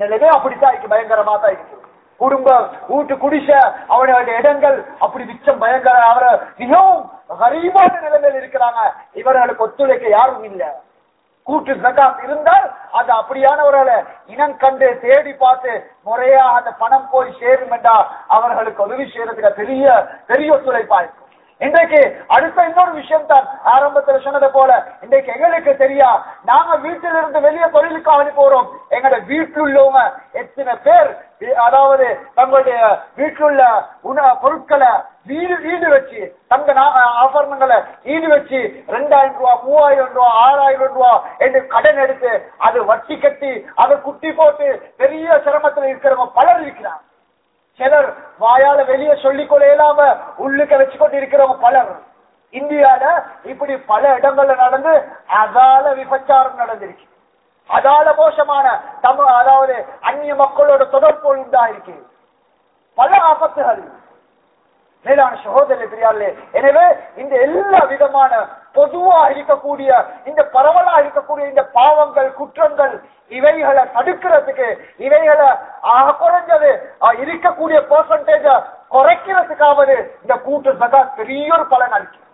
நிலைமே அப்படித்தான் இருக்கு பயங்கரமா தான் இருக்கு குடும்பம் வீட்டு குடிச அவனுடைய இடங்கள் அப்படி மிச்சம் பயங்கர அவரை மிகவும் கரீபான நிலைமையில் இருக்கிறாங்க. இவர்களுக்கு ஒத்துழைக்க யாரும் இல்லை. கூட்டு ஜகாத் இருந்தால் அது அப்படியானவர்களை இனம் கண்டு தேடி பார்த்து முறையா அந்த பணம் போய் சேரும் என்றால் அவர்களுக்கு உதவி செய்யறதுக்கு பெரிய பெரிய ஒத்துழைப்பா இருக்கும். இன்றைக்கு அடுத்த இன்னொரு விஷயம் தான் ஆரம்பத்தில் சொன்னது போல. இன்றைக்கு எங்களுக்கு தெரியா நாங்க வீட்டிலிருந்து வெளியே தொழிலுக்காக போறோம். எங்களோட வீட்டில் உள்ளவங்க எத்தனை பேர் அதாவது தங்களுடைய வீட்டிலுள்ள உண பொருட்களை வீடு வீடு வச்சு தங்க ஆபரணங்களை ஈடு வச்சு ரெண்டாயிரம் ரூபா மூவாயிரம் ரூபா ஆறாயிரம் ரூபா என்று கடன் எடுத்து அது வட்டி கட்டி அதை குட்டி போட்டு பெரிய சிரமத்தில் இருக்கிறவங்க பலர் இருக்கிறாங்க. சிலர் வாயால வெளியே சொல்லிக் கொள்ள இயலாம உள்ளுக்க வச்சுக்கொண்டு இருக்கிறவங்க பலர். இந்தியால இப்படி பல இடங்கள்ல நடந்து அதால விபச்சாரம் நடந்திருக்கு. அதால மோசமான தமிழ் அதாவது அந்நிய மக்களோட தொடர்பு உண்டாயிருக்கு. பல ஆபத்துகள். மேலான சகோதரி பெரியார்களே எனவே இந்த எல்லா விதமான பொதுவா இருக்கக்கூடிய இந்த பரவலா இருக்கக்கூடிய இந்த பாவங்கள் குற்றங்கள் இவைகளை தடுக்கிறதுக்கு இவைகளை ஆக குறைஞ்சது ஆஹ், இருக்கக்கூடிய பெர்சன்டேஜ குறைக்கிறதுக்காவது இந்த கூட்டு சகா பெரிய ஒரு பலன் அளிக்கும்.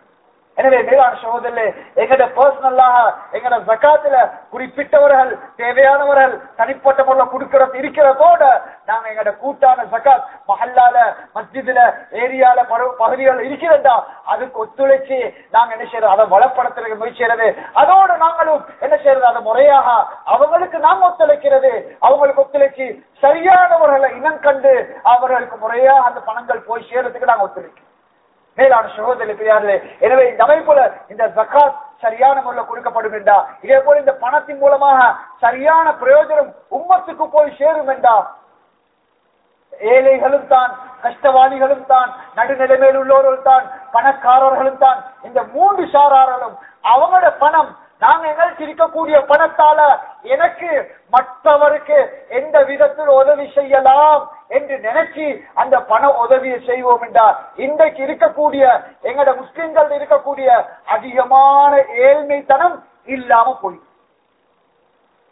எனவே மேலாண் சகோதரர்களே எங்கட பர்சனலாக எங்கட ஜக்காத்துல குறிப்பிட்டவர்கள் தேவையானவர்கள் தனிப்பட்ட முறையில் கொடுக்கறது இருக்கிறதோட நாங்க எங்கட கூட்டான ஜக்காத் மஹல்லால மஸ்ஜிதுல ஏரியால பகுதிகள் இருக்கிறதா அதுக்கு ஒத்துழைச்சு நாங்க என்ன செய்யறது அதை வளப்படுத்துறதுக்கு முயற்சிறது அதோட நாங்களும் என்ன செய்யறது அதை முறையாக அவங்களுக்கு நாம் ஒத்துழைக்கிறது. அவங்களுக்கு ஒத்துழைச்சு சரியானவர்களை இனம் கண்டு அவர்களுக்கு முறையாக அந்த பணங்கள் போய் சேர்றதுக்கு நாங்க ஒத்துழைக்கிறோம். மேலான சகோதரி பெரியார்களே எனவே இந்த அமைப்புல இந்த ஜக்காத் சரியான முறையில் கொடுக்கப்படும் என்றா? இதே போல இந்த பணத்தின் மூலமாக சரியான பிரயோஜனம் உம்மத்துக்கு போய் சேரும் என்றா? ஏழைகளும் தான் கஷ்டவாளிகளும் தான் நடுநிலைமையில் உள்ளவர்கள் தான் பணக்காரர்களும் தான். இந்த மூன்று சாரார்களும் அவங்களோட பணம் நாங்க எங்களுக்கு இருக்கக்கூடிய பணத்தால எனக்கு மற்றவருக்கு எந்த விதத்தில் உதவி செய்யலாம் என்று நினைச்சு அந்த பண உதவியை செய்வோம் என்றால் இன்றைக்கு இருக்கக்கூடிய எங்கட முஸ்லிம்கள் இருக்கக்கூடிய அதிகமான ஏழ்மைத்தனம் இல்லாம போய்.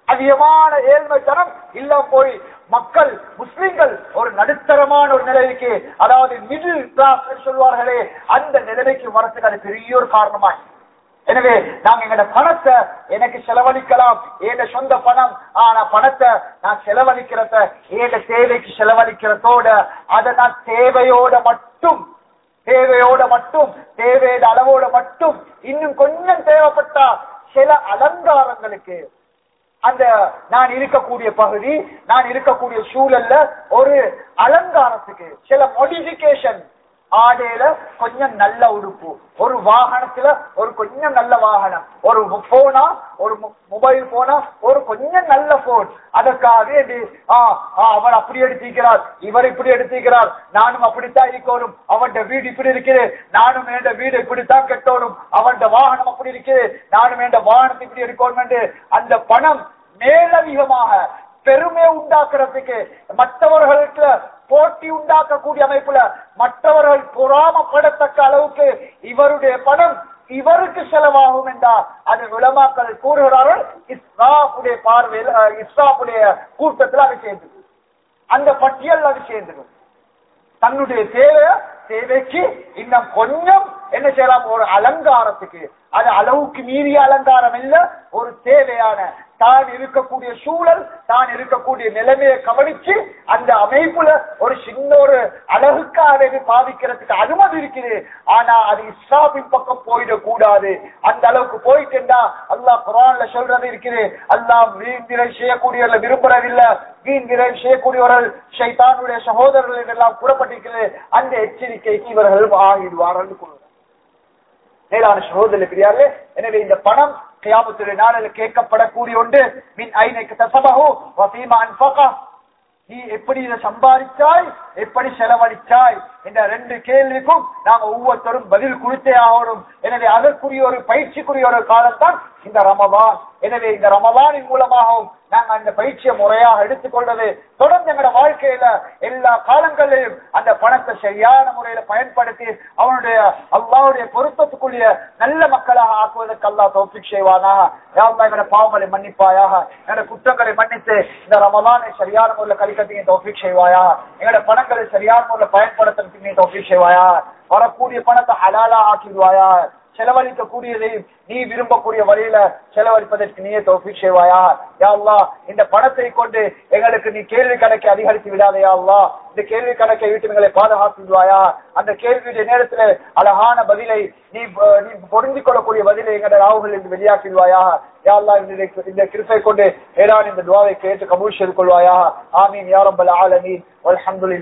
அதிகமான ஏழ்மைத்தனம் இல்லாம போய் மக்கள் முஸ்லிம்கள் ஒரு நடுத்தரமான ஒரு நிலைக்கு அதாவது மிடில் கிளாஸ் சொல்வார்களே அந்த நிலைமைக்கு வரத்துக்கு அது பெரிய ஒரு காரணமாய் எனவே நாங்க எங்கட பணத்தை எனக்கு செலவழிக்கலாம். ஏட சொந்த பணம். ஆனா பணத்தை நான் செலவழிக்கிறத ஏட தேவைக்கு செலவழிக்கிறதோட அதை நான் தேவையோட மட்டும் தேவையோட மட்டும் தேவையோட அளவோட மட்டும் இன்னும் கொஞ்சம் தேவைப்பட்டா சில அலங்காரங்களுக்கு அந்த நான் இருக்கக்கூடிய பகுதி நான் இருக்கக்கூடிய சூழல்ல ஒரு அலங்காரத்துக்கு சில மோடிபிகேஷன் ஆடையில கொஞ்சம் நல்ல உடுப்பு. ஒரு வாகனத்துல ஒரு கொஞ்சம் நல்ல வாகனம். ஒரு போனா ஒரு மொபைல் போனா ஒரு கொஞ்சம் நல்ல போன் அதற்காக ஆ ஆ, அவர் அப்படி எடுத்திருக்கிறார் இவர் இப்படி எடுத்திருக்கிறார் நானும் அப்படித்தான் இருக்கணும். அவன் வீடு இப்படி இருக்குது நானும் என் வீடு இப்படித்தான் கட்டணும். அவன் வாகனம் அப்படி இருக்குது நானும் என் வாகனத்தை இப்படி எடுக்கணும் என்று அந்த பணம் மேலதிகமாக பெருமை உண்டாக்குறதுக்கு மற்றவர்களுக்கு போட்டி உண்டாக்கக்கூடிய அமைப்புல மற்றவர்கள் பொறாமப்படத்தக்க அளவுக்கு இவருடைய பணம் இவருக்கு செலவாகும் என்றால் அது விளமாக்கள் கூறுகிறார்கள். இஸ்ராஃபுடைய பார்வையில் அஹ், கூட்டத்தில் அது சேர்ந்தது. அந்த பட்டியல் அது சேர்ந்தது. தன்னுடைய தேவை தேவைக்கு இன்னும் கொஞ்சம் என்ன செய்யலாம்? ஒரு அலங்காரத்துக்கு. அது அளவுக்கு மீறிய அலங்காரம் இல்ல ஒரு தேவையான தான் இருக்கக்கூடிய சூழல் தான் இருக்கக்கூடிய நிலைமையை கவனிச்சு அந்த அமைப்புல ஒரு சின்ன ஒரு அழகுக்காக பாதிக்கிறதுக்கு அனுமதி இருக்குது. ஆனா அது இஸ்லாமின் பக்கம் போயிடக்கூடாது. அந்த அளவுக்கு போயிட்டுண்டா அல்லா குரான்ல சொல்றது இருக்குது. அல்லா வீண் விரை செய்யக்கூடியவர்கள் விரும்புறதில்லை. வீண் விரை செய்யக்கூடியவர்கள் ஷைத்தானுடைய சகோதரர்கள் எல்லாம் கூறப்பட்டிருக்கிறது அந்த எச்சரிக்கைக்கு இவர்கள் ஆகிடுவார்கள் மேலான சகோதரர் பெரியார்களே எனவே இந்த பணம் கியாமத்துடைய நாளில் கேட்கப்படக்கூடிய ஒன்று மின் ஐநைக்கு தசமகோ வசீமா அன்பகா நீ எப்படி இதை சம்பாதிச்சாய் எப்படி செலவழிச்சாய் என்ற ரெண்டு கேள்விக்கும் நாங்க ஒவ்வொருத்தரும் பதில் கொடுத்தே ஆகணும். எனவே அதற்குரிய ஒரு பயிற்சிக்குரிய ஒரு காலத்தான் இந்த ரமதான். எனவே இந்த ரமதானின் மூலமாகவும் நாங்கள் அந்த பயிற்சியை முறையாக எடுத்துக்கொள்வது தொடர்ந்து எங்களோட வாழ்க்கையில எல்லா காலங்களிலும் அந்த பணத்தை சரியான முறையில பயன்படுத்தி அவனுடைய அல்லாவுடைய பொருத்தத்துக்குரிய நல்ல மக்களாக ஆக்குவதற்கு அல்லா தோப்பிக் செய்வானாக யாருந்தா எங்களோட பாவங்களை மன்னிப்பாயாக எங்களோட குற்றங்களை மன்னித்து இந்த ரமலானை சரியான முறையில் கழிக்கத்தையும் தோப்பிக் செய்வாயா? எங்களோட பணங்களை சரியான முறையில் பயன்படுத்தும் நீ தோப்பிக் செய்வாயா? வரக்கூடிய பணத்தை ஹலாலா ஆக்கிடுவாயா? செலவழிக்க கூடியதை நீ விரும்பக்கூடிய வழியில செலவழிப்பதற்கு நீயே தோஃபிக் செய்வாயா? யா இந்த பணத்தை கொண்டு எங்களுக்கு நீ கேள்வி கணக்கை அதிகரித்து விடாதே யா இந்த கேள்வி கணக்கை விட்டு எங்களை பாதுகாத்து அந்த கேள்வியுடைய நேரத்துல அழகான பதிலை நீ நீ பொருந்திக் கொள்ளக்கூடிய பதிலை எங்களோட ராவுகள் என்று வெளியாக்கிடுவாயா யா இந்த கிருப்பை கொண்டு ஏறான் இந்த துவாவை கேட்டு கபூல் செய்து கொள்வாயா? ஆமீன். யா ரப்பல் ஆலமீன். வல்ஹம்துலில்லாஹ்.